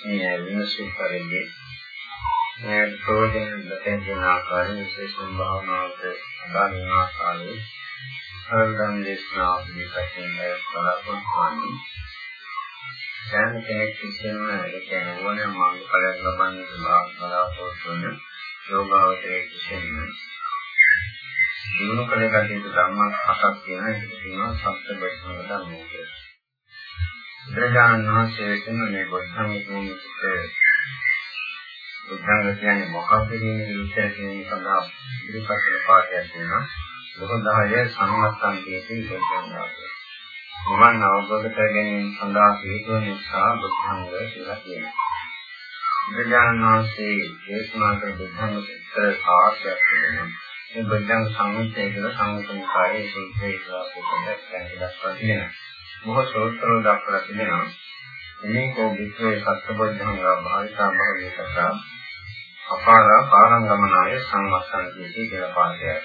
මේ විමසී පරිදි මේ ප්‍රෝධන දෙකෙන් ආකාරය විශේෂම භාවනාවට අදාළ ආකාරයේ සරලම් දේශනා පිළිපැතින් බලාපොරොත්තු වන්නේ. සෑම කෙනෙක් විසින්ම ඒ කියන්නේ ඕනෑම මාර්ගඵලයක් ලබන්න බලාපොරොත්තු වන යෝගාවචරයේ විසින්ම දිනු කළ කටයුතු ධර්ම හතක් තියෙන එකට කියනවා සත්‍ය වෛष्ණව ධර්මය කියලා. බුදුරජාණන් වහන්සේ විසින් මේ බුද්ධංග කියන්නේ බුද්ධංග කියන්නේ මොකක්ද කියන විස්තර කියන සඳහා ඉදිරිපත් පාඩයක් තියෙනවා. බොහෝදාය සම්මත්තන්තියේ බුද්ධංගය. නිවන් අවබෝධ කර ගැනීම සඳහා හේතු නිසා බුද්ධංග කියලා කියනවා. බුදුරජාණන් වහන්සේ දේශනා කළ බුද්ධංග විස්තර ආශ්‍රයක් වෙනවා. මේ බුද්ධංග සංයුත්තය කියලා සංයුත්තනිකායේ සූත්‍රයේ කියලා පොතක් දක්වලා තියෙනවා. මොහ සූත්‍රවල දක්වලා තියෙනවා. මේ කෝ විශ්වයේ සත්බුද්ධංග භාවිතා භාවිත කතා අපාර පාරංගමනාය සංවස්සන්ති කියලා පාඩයක්.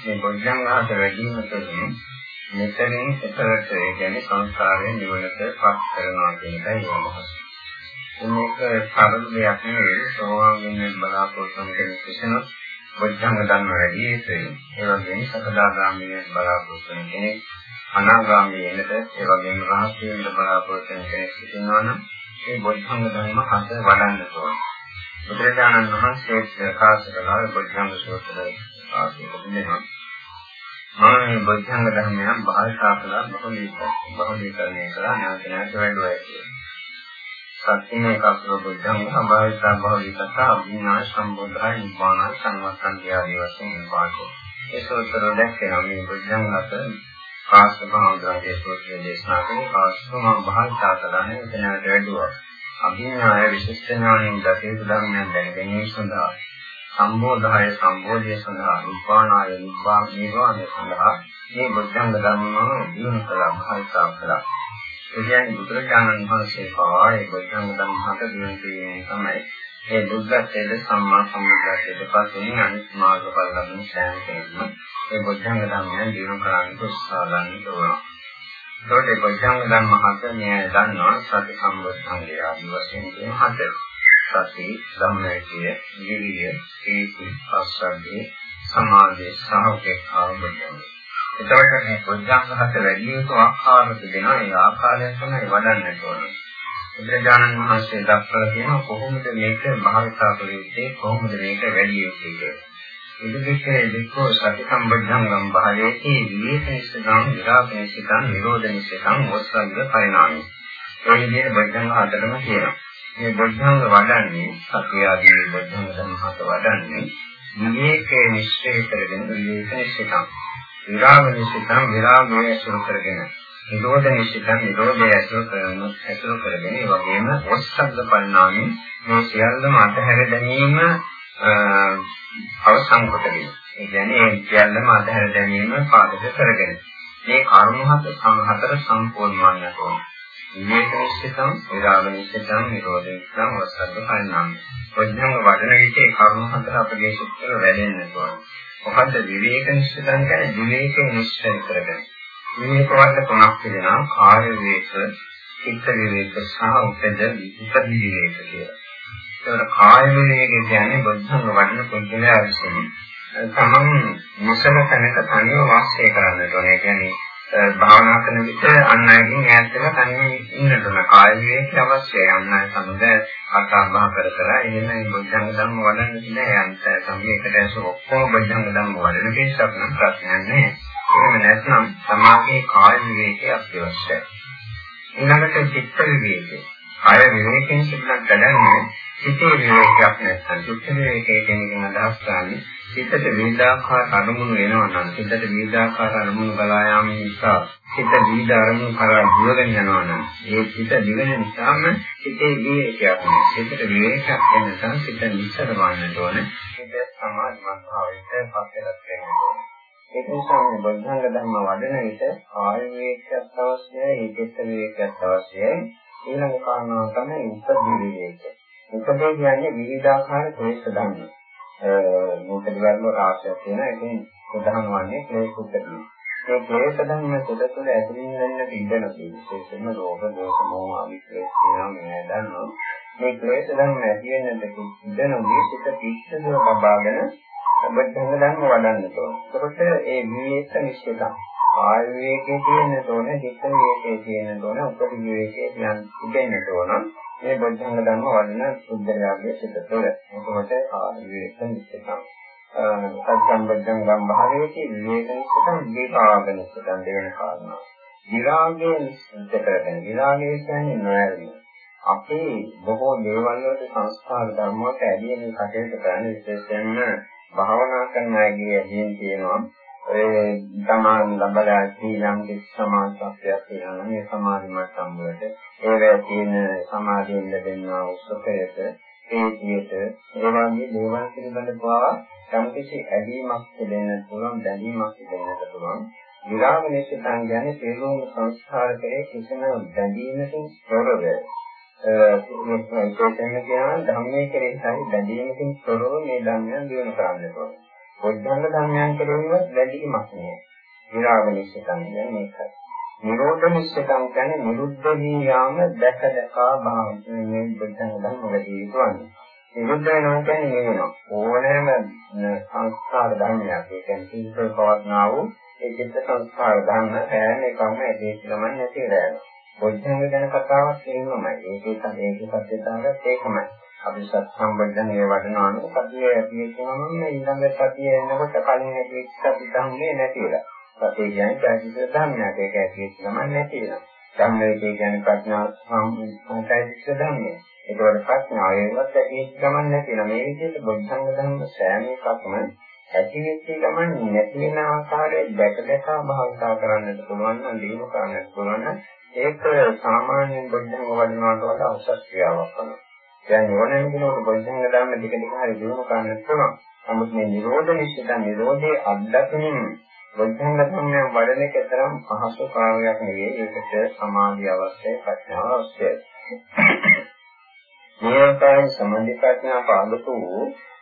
මේ බුද්ධංගාට වැඩිම තුළින් මෙතනින් එතරට ඒ කියන්නේ සංසාරයෙන් නිවනට පත් කරනවා කියන එකයි අදහස. මේක සරල දෙයක් නෙවෙයි සෝවාන් වෙන බලාපොරොත්තු වෙන කෙනෙක් බොද්ධංග ධර්ම වැඩි යුතුයි. ඒ වගේම සකදාගාමී බලාපොරොත්තු වෙන කෙනෙක් අනාගාමී වෙනට ඒ වගේම රහත් වෙන බලාපොරොත්තු වෙන කෙනෙක් සිටිනවා නම් ඒ බොද්ධංග ධර්ම හත වඩන්න ඕනේ. බුදුරජාණන් වහන්සේ ප්‍රකාශ කළා බොද්ධංග සූත්‍රය ආශිර්වාද දෙනවා. මම මේ බොද්ධංග ධර්මයන් භාවිතා කළා බහුලීකරණය කළා නැවත නැවත වැඩුවා කියලා. සත්‍යමේ කප්පව බුද්ධං සම්භාවිතා භාවිකතා අභිනා සම්බුද්ධයි නිබ්බාන සංවත්තන්ති ආදී වශයෙන් පාඩේ. ඒ සූත්‍රය දැක්කේ මේ බුද්ධං අත කාශ්‍යපහාමුදුරන්ගේ සූත්‍රය දේශනා කරන කාශ්‍යපම භාවිතා කළානේ එතනට වැඩුවා. අභිනාය විශිෂ්ට ඥාණයෙන් දතේතු ධර්මයන් දැනගැනීම සඳහා සම්බෝධය සම්බෝධිය සඳහා නිබ්බානාය නිබ්බාන නිර්වාණය සඳහා මේ බුද්ධංග ධර්මම දිනු කළා භාවිතා කළා. ඒ කියන්නේ බුදුරජාණන් වහන්සේ පවා ඒ බුද්ධංග ධර්ම හත දින කියන්නේ තමයි ඒ බුද්ධත්වයට සම්මා සම්බුද්ධත්වයට පස්සේ අනිත් මාර්ගඵල ලබන සෑම කෙනෙක්ම ඒ බුද්ධංග ධර්මයන් දිනු කරන්න උත්සාහ ගන්න ඕන. ඒකට ඒ බුද්ධංග ධර්ම හත මෙය දන්නවා සති සම්බුද්ධංගය ආදි වශයෙන් කියන හත. සති ධම්මයේ විරිය, සීති, පස්සද්ධි, සමාධි, සහ උපේක්ඛාව බුද්ධංගය. එතකොට මේ ප්‍රඥාංගහත වැඩි යුතු ආකාර තිබෙනවා. ඒ ආකාරයෙන් තමයි වඩන්නට ඕන. බුදුරජාණන් වහන්සේ දක්වලා තියෙනවා කොහොමද මේක භාවිතා කළ යුත්තේ කොහොමද මේක වැඩි යුත්තේ කියලා. ඉදිරිකේ දෙකෝ සති සම්බද්ධංගම් භාවයේදී විවේකනිසං විරාපනිසං නිරෝධනිසං වස්සංග පරිණාමයි. ඒ විදිහට බද්ධංග හතරම කියනවා. මේ බද්ධංග වඩන්නේ සතිය ආදී බද්ධංග ධර්ම හත වඩන්නේ විවේකයේ නිශ්චය කරගෙන විවේකනිසං විරාග නිසිතං විරාගය ඇසුරු කරගෙන නිරෝධ නිසිතං නිරෝධය ඇසුරු කරන ඇසුරු කරගෙන ඒ වගේම වස්සද්ද පරිණාමී මේ සියල්ලම අතහැර ගැනීම අවසන් කොටගෙන. ඒ කියන්නේ ඒ සියල්ලම අතහැර ගැනීම පාදක කරගෙන. මේ කරුණු හතර සම්පූර්ණ වන්නට ඕන විවේක නිසිතං විරාග නිසිතං නිරෝධ නිසිතං වස්සද්ද පරිණාමී. ප්‍රඥාව වඩන විට ඒ කරුණු හතර අපගේ සුත්තර වැඩෙන්නට ඕන මොකද්ද විවේක නිශ්චිතන් කියන්නේ? විවේකේ නිශ්චය කරගෙන. විවේක වර්ග තුනක් තිබෙනවා. කාය විවේක, චිත්ත විවේක සහ උපද විපද විවේක කියලා. ඒකට කාය විවේක කියන්නේ බුද්ධංග වඩන පුද්ගලයා විසින් තමන් මුසල තැනක තනියම වාසය කරන්නට ඕනේ. කියන්නේ භාවනා කරන විට අන් අයගෙන් ඈත් වෙලා තනියම ඉන්නට ඕන. කාය විවේකී අවශ්‍යයි. අන් අය සමග කතා බහ කර කර එහෙම මේ බොද්ධංග ධර්ම වඩන්න නෑ. අන්ත සමයකට ඇස ඔක්කොම බොද්ධංග ධර්ම වඩන කෙනෙක් නම් ප්‍රශ්නයක් නෑ. එහෙම නැත්නම් සමාගයේ කාය විවේකී අත්‍යවශ්‍යයි. ඊළඟට චිත්ත විවේකී. කාය විවේකයෙන් සිදුලක් ගඩන්නේ චිත්තේ විවේකයක් නැත්නම් චිත්ත විවේකයේ කියන එක අදහස් කරන්නේ සිතට විවිධාකාර අරමුණු එනවා නම් සිතට විවිධාකාර අරමුණු ගලා යාම නිසා සිත විවිධ අරමුණු කරා දුවගෙන යනවා නම් ඒ සිත දිවෙන නිසාම සිතේ විවේකයක් නෑ සිතට විවේකයක් වෙන නිසා සිත නිසර වන්නට ඕන. සිත සමාධිමත් භාවයට පස්සෙලත් වෙන්න ඕන. ඒක නිසා මේ බද්ධංග ධර්ම වඩන විට ආය විවේකයක් අවශ්‍යයි චිත්ත විවේකයක් අවශ්‍යයි. ඊළඟ කාරණාව තමයි උපදි විවේකය උපදේ කියන්නේ විවිධාකාර ක්ලේශ ධර්ම මේක දිවර්ම රාශියක් තියෙනවා. ඒකෙන් ප්‍රධාන වන්නේ ක්ලේශ උපදින. ඒ ක්ලේශ ධර්ම තුළ තුළ ඇතුලින් වෙන්න ඉඳන විශේෂයෙන්ම රෝග දෝෂ මොහ ආදී ක්ලේශ තියෙනවා මේ දන්නවා. මේ ක්ලේශ ධර්ම ඇති වෙනකොට ඉඳන මේසිත පිස්සුව බබාගෙන බද්ධංග ධර්ම වඩන්න ඕන. එතකොට ඒ විවේක නිශ්චිතයි. ආය විවේකයේ තියෙන තෝන, චිත්ත විවේකයේ තියෙන තෝන, උපදි විවේකයේ කියන් ඉඳෙන්න තෝන. මේ බද්ධංග ධර්ම වඩන සුද්ධයාගේ සිත තුළ. එතකොට ආය විවේක නිශ්චිතයි. සත්සම්බද්ධං ගම්භාරයේ විවේක නිශ්චිතයි, විවේකාග නිශ්චිතයි දෙවෙනි කාරණා. විරාගය නිශ්චිත කරගෙන විරාගය කියන්නේ නොයල්ම. අපේ බොහෝ දේවල් වලට සංස්කාර ධර්ම වලට ඇදීම කටයුතු කරන විශේෂයෙන්ම භාවනා කරන අයගේ ඇදීම් තියෙනවා ඒ තමන් ලබලා තියෙන කිසි සමාධියක් තියෙනවා. මේ සමාධි මට්ටම් වලට ඒවැය තියෙන සමාධියෙන් ලැබෙනා උත්සවයට ඒතියට ඒ වගේ දේවල් පිළිබඳව සම්පූර්ණ ඇදීමක් තිබෙන්න පුළුවන් බැඳීමක් තිබෙන්නට පුළුවන්. විරාම නිශ්චිතං කියන්නේ සියලුම සංස්කාර කෙරේ කිසිම බැඳීමකින් තොරව ඒකෙන් කියන ධර්මයේ කෙරෙහි බැඳීමකින් තොරව මේ ධර්මයන් දිනු කරන්න ඕනේ. පොද්ධංග ධර්මයන් කෙරෙහිවත් බැඳීමක් නෑ. විරාග නිශ්චිතං කියන්නේ මේකයි. නිරෝධ නිශ්චිතං කියන්නේ නිරුද්ධ වී යාම දැක දැකා භාවන මේ පොද්ධංග ධර්ම වැඩි යුතුවන්නේ. නිරුද්ධ වෙනවා කියන්නේ මේ වෙනවා. ඕනෑම සංස්කාර ධර්මයක් ඒ කියන්නේ සීතල පවත්නා වූ ඒ චිත්ත සංස්කාර ධර්ම හැම එකම ඇදී ගමන් නැති වෙනවා. බොද්ධංග ගැන කතාවක් එහෙමමයි. ඒකේ තමයි සත්‍යතාවයත් ඒකමයි. අපි සත් සම්බන්ධනේ වඩනවා නම් සතිය ඇති වෙනවම ඊළඟ සතිය එනකොට කලින් ඇති සති ධම්මේ නැතිලා. සතිය කියන්නේ කායික ධර්මයක්. ඒක ඇති වෙනවම නැතිලා. ධම්මයේ කියන්නේ ප්‍රඥා සම්පූර්ණයික ධර්මය. ඒකවල ප්‍රඥාව ඒවත් ඇති ගමන් නැතිලා. මේ විදිහට බොද්ධංග ධර්ම සෑම එකක්ම ඇති වෙච්ච ගමන් නැති වෙන ආකාරය දැක දැක භාවිතා කරන්නට පුළුවන් නම් දීම කරන්නට පුළුවන් නම් ඒක සාමාන්‍යයෙන් බොද්ධංග වඩනවට වඩා උසස් ක්‍රියාවක් කරනවා. දැන් ඕනෑම කෙනෙකුට බොද්ධංග ධර්ම ටික ටික හරි දිනු කරන්න පුළුවන්. නමුත් මේ නිරෝධ නිශ්චිත නිරෝධයේ අත්දැකීම බොද්ධංග ධර්මයන් වඩන එක තරම් පහසු කාර්යයක් නෙවෙයි. ඒකට සමාධිය අවශ්‍යයි, ප්‍රඥාව අවශ්‍යයි. මේ ආකාරයෙන් සමාධි ප්‍රඥා පාදතු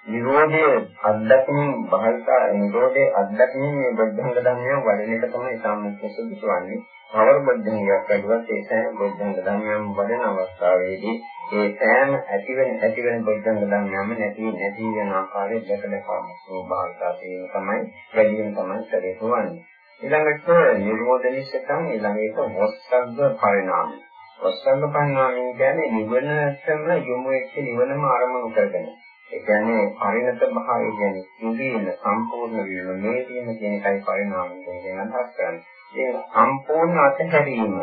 නිරෝධයේ අත්දැකීම් භාවිතා නිරෝධයේ අත්දැකීම් මේ බොද්ධංග ධර්මයන් වඩන එක තමයි සම්මුඛ සුදුසු වන්නේ. කවර බද්ධනියක් වැඩිවත් ඒ සෑම බොද්ධංග ධර්මයන් වඩන අවස්ථාවේදී ඒ සෑම ඇතිවෙන ඇතිවෙන බොද්ධංග ධර්මයන්ම නැති නැති වෙන ආකාරය දැක දැකම ස්වභාවිකතා තියෙන තමයි වැඩියෙන් තමයි සැරේ පුවන්නේ. ඊළඟට නිරෝධනිසකම් ඊළඟට මොස්සග්ග පරිණාමය. මොස්සග්ග පරිණාමය කියන්නේ නිවනටම යොමු වෙච්ච නිවනම ආරම්භ කරගෙන. ඒ කියන්නේ පරිණත භාවය කියන්නේ ඉන්ද්‍රියන සම්පූර්ණ වීම මේ කියන කියන එකයි පරිණාමය කියන අදහස් කරන්නේ. ඒ සම්පූර්ණ අතහැරීම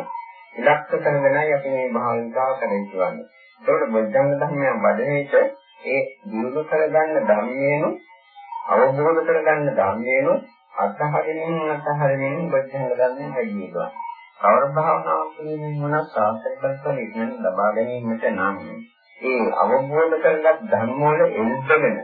ඉලක්ක කරගෙනයි අපි මේ භාවිතා කරන්නේ. ඒකට බොද්ධංග ධර්මයන් වඩන විට ඒ දිනු කරගන්න ධර්මයේනු අවබෝධ කරගන්න ධර්මයේනු අත්හරින්න අත්හරින්න බොද්ධංග ධර්මයන් හැදීවා. කවර භාවනාවක් කියන්නේ මොන සාර්ථකත්වයක් ඉගෙන ලබා ගැනීමට නම් ඒ අවබෝධ කරගත් ධර්ම වල එල්බගෙන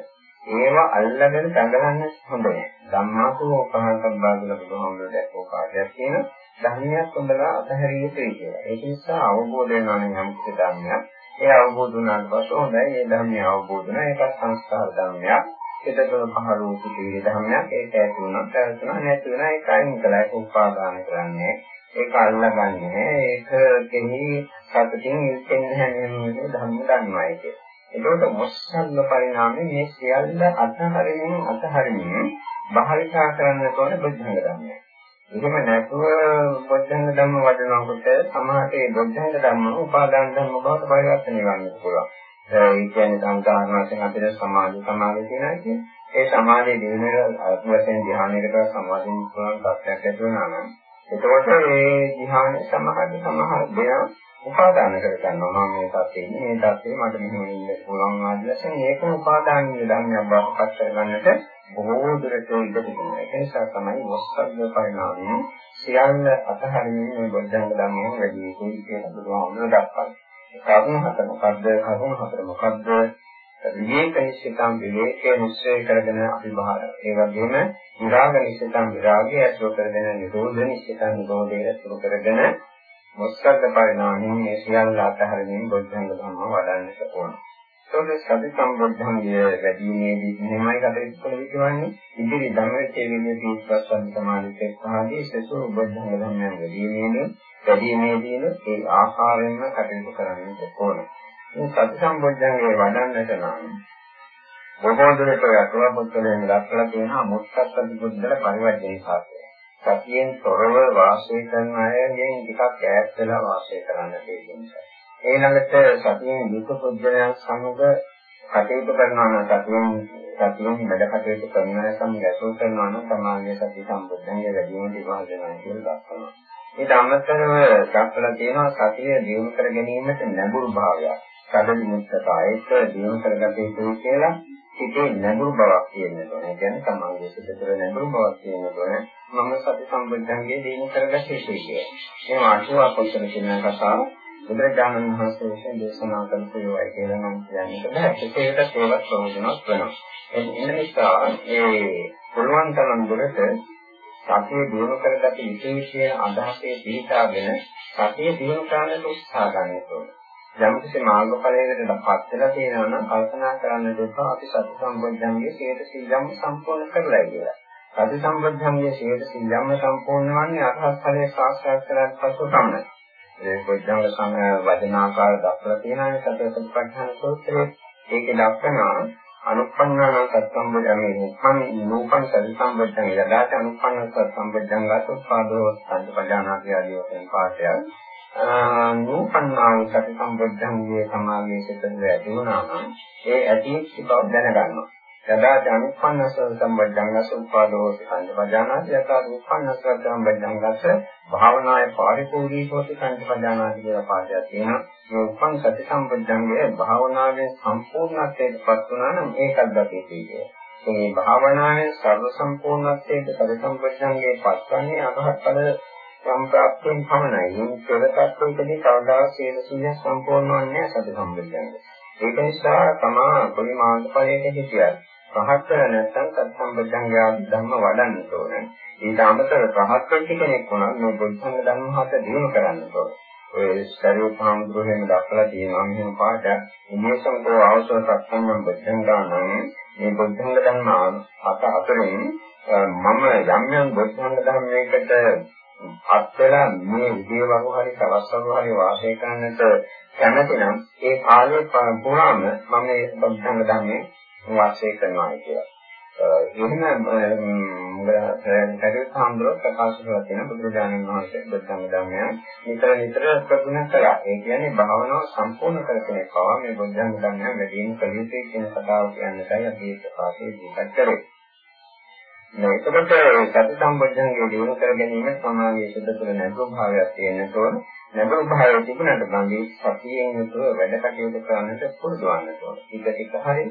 ඒවා අල්ලගෙන දඟලන්න හොඳ නෑ. ධම්මාසෝ පහසම්බාධන බුදුහාමුදුරුවෝ දැක්කෝ කාර්යයක් තියෙන ධර්මයක් හොඳලා අතහැරිය යුතුයි කියලා. ඒක නිසා අවබෝධ වෙනවා නම් යම් කිසි ධර්මයක් ඒ අවබෝධ වුණාට පස්සේ හොඳයි. ඒ ධර්මය අවබෝධ වෙනවා ඒකත් සංස්කාර ධර්මයක්. ඒකතන පහළ වූ සිටිවිලි ධර්මයක්. ඒක ඇති වුණා. පැවතුණා නැති වෙනා ඒක අයින් කළා ඒක උපාදාන කරන්නේ. ඒක අල්ලගන්නේ ඒක කෙනෙහි සතුටින් ඉස්සෙන් හැමෝම ධර්ම ගන්නවා ඒක. එතකොට මොස්සල්ල පරිණාමයේ මේ සියල්ල අතහරින්න අතහරින්න භාවිතා කරන්න තෝරන බුද්ධංග ධර්මය. එහෙම නැතුව බුද්ධංග ධර්ම වඩනකොට සමාහයේ බුද්ධංග ධර්ම උපාදාන ධර්ම බවට පරිවර්තනය වෙන්න පුළුවන්. ඒ කියන්නේ සංකාරණ වශයෙන් අපිට සමාධි සමාධිය කියනවා කියන්නේ ඒ සමාධියේ දිනන වශයෙන් ධ්‍යානයකට සමාධියෙන් පුළුවන් තත්ත්වයක් ඇති වෙනවා නම් එතකොට මේ ධ්‍යාන සමාධි සමහර දෙනා උපාදාන කර ගන්නවා මම මේ තත්ත්වේ ඉන්නේ මේ තත්ත්වේ මට මෙහෙම ඉන්න පුළුවන් ආදී වශයෙන් ඒක උපාදානීය ධර්මයක් බවට පත් කරගන්නට බොහෝ දුරට ඉඩ තිබෙනවා ඒ නිසා තමයි වස්සග්ග පරිණාමය සියල්ල අතහරින්නේ මේ බොද්ධංග ධර්මයෙන් වැඩි යුතුයි කියලා බුදුහාමුදුරුවෝ දක්වනවා කරුණ හතර මොකද්ද? කරුණ හතර මොකද්ද? විවේක නිශ්චිතම් විවේකයේ නිශ්චය කරගෙන අපි බහර ඒ වගේම විරාග නිශ්චිතම් විරාගය අසුර කරගෙන නිරෝධ නිශ්චිතම් නිරෝධය අසුර කරගෙන මොස්සග්ග පරිණාමයෙන් මේ සියල්ල අතහරින්න බොද්ධංග ධර්ම වඩන්නට ඕන. ඒකෝද සති සම්බොද්ධංගය වැඩිමේදී මෙහෙමයි කටයුතු කළ විදිහවන්නේ ඉදිරි ධම්මයේ විදිහේ තීස්පස්සන් සමාධිතේ පහදී සසු බොද්ධංග ධර්මයන් වැඩිමේදී වැඩිමේදීන ඒ ආකාරයෙන්ම කටයුතු කරන්නට ඕන. මේ සති සම්බොජ්ජංගේ වඩන්නට නම් බොහෝ දුරට අටුවා පුත්‍රයන් දක්වලා තියෙනවා මුත්තත් බුද්ධල පරිවර්තනයේ සාර්ථකයි. සතියෙන් තොරව වාසය කරන අයගෙන් ටිකක් ඈත් වෙලා වාසය කරන්න තියෙනවා. ඊළඟට සතියෙන් යුත පුද්ගලයන් සමග කටයුතු කරනවා නම් සතියෙන් සතියෙන් වැඩ කටයුතු කරන අය සමග ඇසුරු කරනවා නම් සමාජයේ සති සම්බුද්ධන්ගේ වැඩිම ඉවහල් වෙනවා කියලා දක්වනවා. ඊට අමතරව දක්වලා තියෙනවා සතිය දියුණු කර ගැනීමට නැඹුරු භාවයක්. සදලි මුත්තතා ඒක දියුණු කරගත යුතුයි කියලා සිතේ නැඹුරු බවක් තියෙන්න ඕනේ. ඒ කියන්නේ සමාජයේ සිත තුළ නැඹුරු බවක් තියෙන්න ඕනේ. මම සති සම්බුද්ධන්ගේ දිනු කරගත යුතුයි කියන්නේ. මේ ආශුවා පොතේ කියන කතාව බුදුරජාණන් වහන්සේ විසින් දේශනා කළ සේවයි කියලා නම් කියන්නේ බෑ. ඒකට ඒවත් ප්‍රයෝජනවත් වෙනවා. එන්න නිසා ඒ පුළුවන් තරම් දුරට සතිය දිනු කරගත යුතුයි කියන අදහසේ පිළිතාගෙන සතිය දිනු කරන්නට උත්සාහ ගන්න ඕනේ. යම්කිසි මාර්ගඵලයකට පත් වෙලා තියෙනවා නම් කල්පනා කරන්න දෙපා අපි සති සම්බොධ්‍යංගයේ 100%ම සම්පූර්ණ කරලා කියලා. සති සම්බොධ්‍යංගයේ 100%ම සම්පූර්ණ වන්නේ අරහත් ඵලයේ සාක්ෂාත් කරගන්න පසු තමයි. ඒ බොධ්‍යංග සම වදනාකාර දක්වලා තියෙනවා සතරපටිපට්ඨාන සූත්‍රයේ. ඒකේ දක්වනවා අනුප්පන්නාන සත්සම්බුද්ධංගේ උපන් නූපන් සති සම්බුද්ධං යදාච අනුප්පන්න සත්සම්බුද්ධංගත උපාදෝ සංපජානාති ආදී වශයෙන් පාඩයක්. නූපන්නාව සති සම්බුද්ධංගේ සමාගයේ සිටින ඇති වුණා නම් ඒ ඇති බව දැනගන්නවා. යදා ජනුපන්නස සම්බද්ධංගස උපාදෝ සංජානාති යතා උපන්නස සම්බද්ධංගස භාවනායේ පරිපූර්ණී හොති සංජානාති කියලා පාඩයක් තියෙනවා. මේ උපන් සති සම්බද්ධංගයේ භාවනාවේ සම්පූර්ණත්වයට පත් වුණා නම් ඒකත් දකිතේ. මේ භාවනාවේ සර්ව සම්පූර්ණත්වයට සති සම්බද්ධංගයේ පත්වන්නේ අරහත් ඵල සම්ප්‍රාප්තියෙන් පමණයි. මේ පෙරතත්වයකදී කවදාවත් සියලු සිය සම්පූර්ණ වන්නේ සති සම්බුද්ධංග. ඒක නිසා තමා කොයි මාර්ගඵලයක හිටියත් රහත් කර නැත්නම් සති සම්බුද්ධංගය ධර්ම වඩන්න ඕනේ. ඊට අමතරව රහත් වෙච්ච කෙනෙක් වුණා මේ බුද්ධංග ධර්ම හත දිනු කරන්න ඕනේ. ඔය ශරීර පාමුදුරෙන් දක්වලා තියෙනවා මෙහෙම පාඩ ඉමේසංකෝ අවසර සත්සංගම් බුද්ධංගානම් මේ බුද්ධංග ධර්ම හත අතරින් මම යම් යම් බුද්ධංග ධර්මයකට පත් වෙලා මේ විදිය වගේ හරි තවස් වගේ හරි වාසය කරන්නට කැමති නම් ඒ කාලේ පුරාම මම මේ සම්පූර්ණ ධර්මයේ වාසය කරනවා කියලා. එහෙම කටයුතු සම්බන්ධව ප්‍රකාශ කරලා තියෙන බුදුරජාණන් වහන්සේ බුද්ධංග ධර්මය නිතර නිතර ප්‍රගුණ කළා. ඒ කියන්නේ භාවනාව සම්පූර්ණ කරගෙන පවා මේ බුද්ධංග ධර්මය වැඩිම කළ යුතුයි කියන කතාව කියන්නටයි අපි ඒ ප්‍රකාශය දීපත් කරේ. එතකොට සති සම්බොධ්‍යංගේ දිනු කර ගැනීම සමාගයේ සිට තුළ නැඹුරු භාවයක් තියෙන තෝරන නැඹුරු භාවය තිබුණාට බඳී සතියෙන් යුතුව වැඩ කටයුතු කරන්නට පුරුදු වන්න ඕන. ටික ටික හරි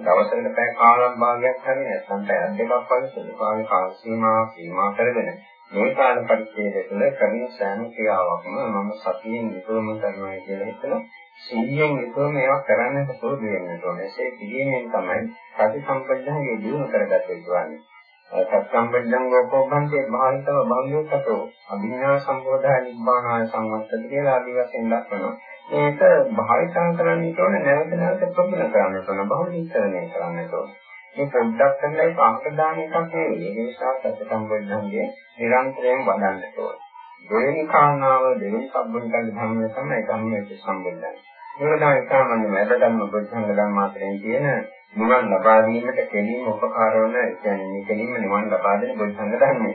දවසකට පැය කාලක් භාගයක් හරි නැත්නම් පැය දෙකක් වගේ සුළු කාලේ කාල සීමා සීමා කරගෙන මේ කාල පරිච්ඡේදය තුළ ක්‍රමික සෑම ක්‍රියාවක්ම මම සතියෙන් යුතුවම කරනවා කියලා හිතලා සිහියෙන් යුතුව මේවා කරන්නට පුරුදු වෙන්න ඕනේ. ඒ පිළිමෙන් තමයි සති සම්පජ්ජහගේ දිනු කරගත යුතුන්නේ. සත්සම්බද්ධං ලෝකෝභන්තේ භාවිතව භංගයකතෝ අභිඥා සම්බෝධා නිබ්බානාය සංවත්තති කියලා ආදි වශයෙන් දක්වනවා. මේක භාවිතා කරන්න ඕන නැවත නැවත ප්‍රගුණ කරන්න ඕන බහුලීකරණය කරන්න ඕන. මේ පොඩ්ඩක් කරලා පාක දාන එකක් නෙවෙයි. ඒ නිසා සත්සම්බද්ධංගේ නිරන්තරයෙන් වඩන්න ඕන. දෙවෙනි කාරණාව දෙවෙනි සම්බුද්ධංග ධර්මය තමයි ධම්මයේ සම්බුද්ධංග. මේක තමයි සාමාන්‍ය වැදගත්ම බුද්ධංග ධර්ම අතරින් තියෙන නිවන් ලබා ගැනීමට කෙලින්ම උපකාර වන කියන්නේ මේ කෙලින්ම නිවන් ලබා දෙන බුද්ධංග ධර්මයි.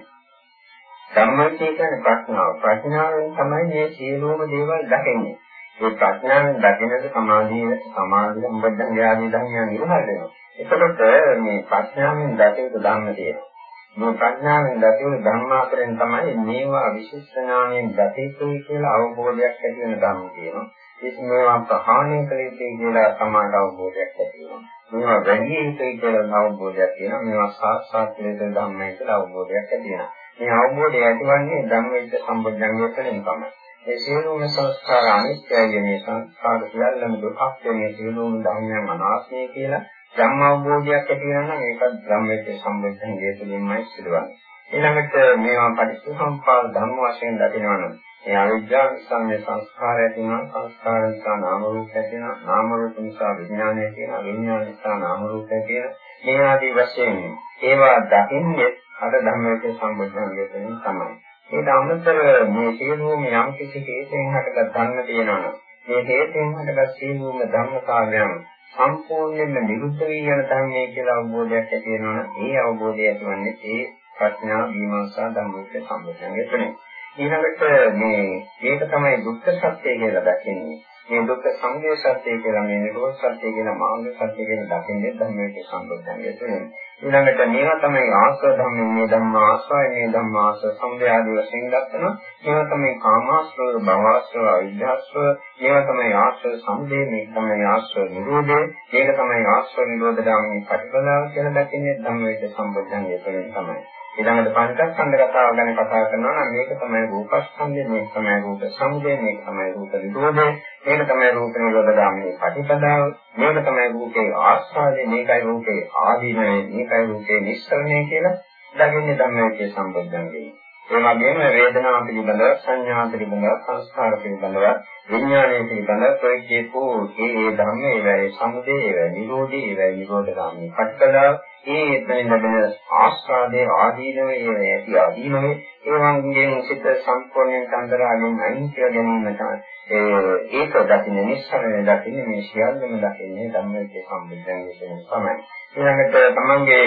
ධම්මචේ කියන්නේ ප්‍රඥාව. ප්‍රඥාවෙන් තමයි මේ සියලුම දේවල් දකින්නේ. ඒ ප්‍රඥාවෙන් දකිනද සමාධිය සමාධිය සම්බද්ධංග ආදී ධර්මයන් නිරහල් වෙනවා. එතකොට මේ ප්‍රඥාවෙන් දකින ධර්ම තියෙනවා. මේ ප්‍රඥාවෙන් දකින ධර්ම අතරින් තමයි මේවා විශේෂ ඥානයෙන් දකිතුයි කියලා අවබෝධයක් ඇති වෙන ධර්ම තියෙනවා. ඒක මේවා ප්‍රහාණය කළ යුතුයි කියලා සමාජ අවබෝධයක් ඇති වෙනවා. මේවා වැඩි යුතුයි කියලා අවබෝධයක් තියෙනවා. මේවා සාක්ෂාත් වේද ධම්මයි කියලා අවබෝධයක් ඇති වෙනවා. මේ අවබෝධය ඇතිවන්නේ ධම්මවිද්‍ය සම්බොධ්‍යංගය තුළින් තමයි. ඒ සියලුම සංස්කාර අනිත්‍යයි මේ සංස්කාර සියල්ලම දුක්ඛ මේ සියලුම ධර්මයන් අනාත්මයි කියලා ධම්ම අවබෝධයක් ඇති වෙනවා නම් ඒකත් ධම්මවිද්‍ය සම්බොධ්‍යංගය තුළින්මයි සිදුවන්නේ. ඊළඟට මේවා පටිච්චසමුප්පාද ධර්ම වශයෙන් දකිනවනම් ඒ අවිද්‍යාව නිසා මේ සංස්කාර ඇතිවෙනවා සංස්කාර නිසා නාම රූප ඇතිවෙනවා නාම රූප නිසා විඥානය ඇතිවෙනවා විඥාන නිසා නාම රූප ඇතිවෙනවා මේ ආදී වශයෙන් ඒවා දකින්නේ අර ධර්මයේ සම්බුද්ධංගයෙන් තමයි. ඒක අමතර මේ සියලුම යම් කිසි හේතෙන් හටගත් ධර්ම තියෙනවා මේ හේතෙන් හටගත් සීලුම ධර්මතාවයන් සම්පූර්ණයෙන්ම නිරුද්ධ වී යන ධර්මයේ කියලා අවබෝධයක් ඇති වෙනවා නම් ඒ අවබෝධය ඇතිවන්නේ ඒ ප්‍රඥා විමර්ශා ධම්මික සම්පූර්ණයෙන් තුනේ. ඊළඟට මේ මේක තමයි දුක්ඛ සත්‍ය කියලා දකින්නේ. මේ දුක්ඛ සංගය සත්‍ය කියලා මේ නිරෝධ සත්‍ය කියලා මාර්ග සත්‍ය කියලා දකින්නේ ධර්මයේ සම්බුද්ධංගය තුනේ. ඊළඟට මේවා තමයි ආශ්‍රව ධර්ම මේ ධම්ම ආශ්‍රය මේ ධම්ම ආශ්‍රය සම්දේ ආදී වශයෙන් ගන්නවා. මේවා තමයි කාමාශ්‍රය භවශ්‍රය අවිද්‍යාශ්‍රය මේවා තමයි ආශ්‍රය සම්දේ මේ තමයි ආශ්‍රය නිරෝධය මේක තමයි ආශ්‍රය නිරෝධ ධර්මයේ ප්‍රතිපදාව කියලා දකින්නේ ධම්මයේ සම්බුද්ධංගය තුනේ තමයි. ඊළඟට පංචස්කන්ධ කතාව ගැන කතා කරනවා නම් මේක තමයි රූපස්කන්ධය මේක තමයි රූප සමුදය මේක තමයි රූප නිරෝධය මේක තමයි රූප නිරෝධ ගාමී ප්‍රතිපදාව මේක තමයි රූපේ ආස්වාදය මේකයි රූපේ ආදීනය මේකයි රූපේ නිස්සරණය කියලා දකින්නේ ධම්මයේ සම්බුද්ධංගේ ඒ වගේම වේදනාව පිළිබඳව සංඥා පිළිබඳව සංස්කාර පිළිබඳව විඥානය පිළිබඳව ප්‍රේක්ෂේපෝ ඒ ඒ ධම්මේ වේ සමුදේ වේ නිරෝධී වේ නිරෝධ ගාමී ප්‍රතිපදාව ඒ එතනින් ලැබෙන ආස්වාදයේ ආදීනවේ ඒ ඇති ආදීනවේ ඒ වගේම සිත සම්පූර්ණයෙන් සංතරාගෙන් අයින් කියලා ගැනීම තමයි. ඒ ඒක දකින්න නිස්සරණය දකින්න මේ සියල්ලම දකින්නේ ධම්මයේ සම්බුද්ධංගයේ තමයි. ඊළඟට තමන්ගේ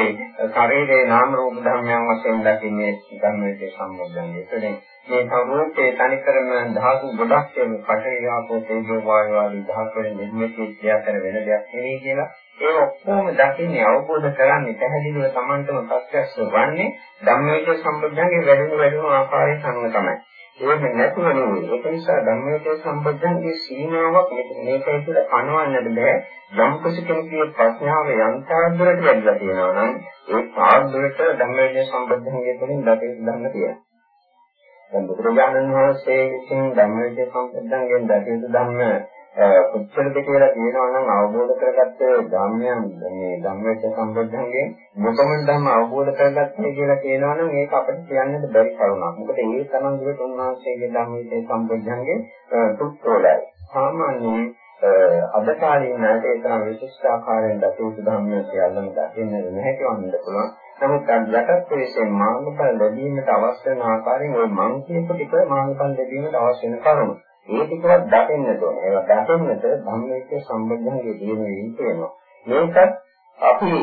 ශරීරයේ නාම රූප ධර්මයන් වශයෙන් දකින්නේ ධම්මයේ සම්බුද්ධංගයේ තුළින් මේ සමුත්තේ තනිකරම ධාතු ගොඩක් තියෙන පඨවි ආපෝ තේජෝ වායු ආදී ධාතු වලින් නිර්මිත ක්‍රියාකර වෙන දෙයක් නෙවෙයි කියලා ඒ ඔක්කොම දකින්නේ අවබෝධ කරන්නේ පැහැදිලිව Tamanටම ප්‍රත්‍යක්ෂ වන්නේ ධම්මවිචේ සම්බුද්ධංගේ වැඩිම වැඩිම ආකාරයෙන් අනුව තමයි. ඒක නැතුව නෙවෙයි. ඒක නිසා ධම්මවිචේ සම්බුද්ධංගේ සීමාවක් මේකයි කියලා පනවන්නට බෑ. යම් කිසි කෙනෙකුගේ ප්‍රඥාව යන්තාන්තරයට වැඩිලා තියෙනවා නම් ඒ පාඩුවට ධම්මවිචේ සම්බුද්ධංගේ තුළින් දකින්න ධර්ම තියෙනවා. දැන් බුදුරජාණන් වහන්සේ විසින් ධම්මවිචේ සම්බුද්ධංගෙන් දකින්න ධර්ම කොච්චරද කියලා කියනවා නම් අවබෝධ කරගත්ත ධර්මයන් මේ ධම්මවිච සම්බුද්ධංගෙන් මොකමද ධර්ම අවබෝධ කරගත්තේ කියලා කියනවා නම් ඒක අපිට කියන්නට බැරි කරුණක්. මොකද ඒ තරම් දුරට උන්වහන්සේගේ ධම්මවිච සම්බුද්ධංගෙන් තුක්තෝලයි. සාමාන්‍යයෙන් අද කාලේ නැට ඒ තරම් විශිෂ්ට ආකාරයෙන් දසුතු ධර්ම සියල්ලම දකින්න නැහැ කියන්නත් පුළුවන්. නමුත් යටත් ප්‍රවේශයෙන් මාර්ගඵල ලැබීමට අවශ්‍ය වන ආකාරයෙන් ওই මං කියපු ටික මාර්ගඵල ලැබීමට අවශ්‍ය වෙන කරුණු. ඒ ටිකවත් දකින්නට ඕනේ. ඒවා දකින්නට ධම්මයේ සම්බන්ධයෙන් දිනෙමින් තියෙනවා. මේකත් අපි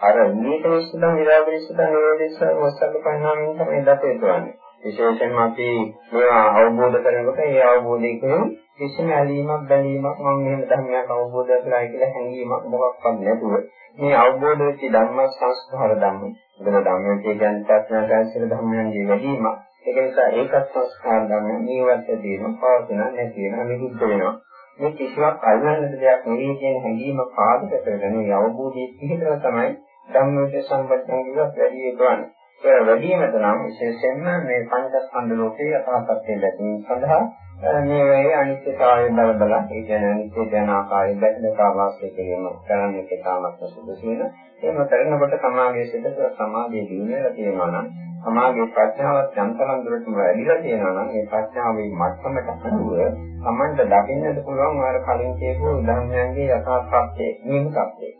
අර මේක විශ්සදන් විරාගිස්සදන් නිරෝධිස්සදන් මොස්සල්ල පහනාමින් තමයි දතේ කරන්නේ. විශේෂයෙන්ම අපි මේවා අවබෝධ කරනකොට ඒ අවබෝධය කියන්නේ කිසිම ඇලීමක් බැඳීමක් මම මෙහෙම ධර්මයක් අවබෝධ කරලා කියලා හැඟීමක් මොකක්වත් නැතුව මේ අවබෝධ වෙච්ච ධර්ම සංස්කාර ධර්ම. එතන ධර්මයේ කියන්නේ ප්‍රඥා ධර්මයන්ගේ වැඩිමක් ඒක නිසා ඒකත් සංස්කාර ගන්න මේවත් දෙනවා පවතින නැති වෙනවා නිරුද්ධ වෙනවා මේ කිසිවක් අල්ලන්නට දෙයක් නෙවෙයි කියන හැඟීම පාදක කරගෙන මේ අවබෝධයේ පිහිටලා තමයි ධම්මයේ සම්බන්ධයෙන් ඉවත් වැඩි යුතුවන්නේ. ඒ වැඩිමත නම් විශේෂයෙන්ම මේ පංචස්කන්ධ ලෝකයේ යථාර්ථය දැකීම සඳහා මේ වේ අනිත්‍යතාවය බල බල ඒ කියන්නේ අනිත්‍ය දැන ආකාරයෙන් දැකලා වාසය කිරීම කරන්නේ ඒකාමත් සුදුසු වෙන. එහෙම කරනකොට සමාගයේ සිට සමාධිය දිනුනලා තියෙනවා නම් සමාගයේ ප්‍රඥාවත් යම්තරම් දුරට වැඩිලා තියෙනවා නම් ඒ ප්‍රඥාවේ මට්ටමට අනුව Tamanට දකින්නට පුළුවන් අර කලින් කියපු ධර්මයන්ගේ යථාර්ථය නිමිතක්ය.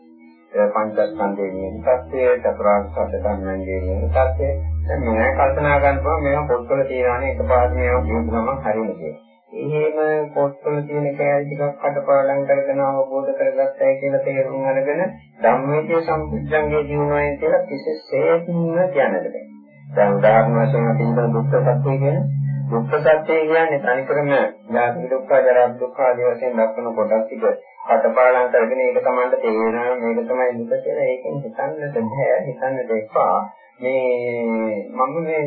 පංචස්කන්ධයේ නිමිතක්ය, චතුරාර්ය සත්‍ය ධර්මයන්ගේ නිමිතක්ය. දැන් මම කල්පනා කරනවා මේවා පොත්වල තියෙනවානේ එකපාරට මේවා කියුම් ගමන් හරියට කියලා. එහෙම පොත්වල තියෙන කෑලි ටිකක් කඩපාඩම් කරගෙන අවබෝධ කරගත්තයි කියලා තේරුම් අරගෙන ධම්මයේ සම්පූර්ණංගේ ජීවනයේ කියලා කිසිසේත්ම කියන්නද බෑ. දැන් උදාහරණ වශයෙන් අපි හිතමු දුක්ඛ සත්‍ය කියන්නේ දුක්ඛ සත්‍ය කියන්නේ තනිකරම ජාති දුක්ඛ ජරා දුක්ඛ ආදී වශයෙන් දක්වන කොටස් ටික කටපාඩම් කරගෙන ඒක තමයි තේරෙනවා මේක තමයි දුක කියලා ඒකෙන් හිතන්නට බෑ හිතන්නට එපා මේ මම මේ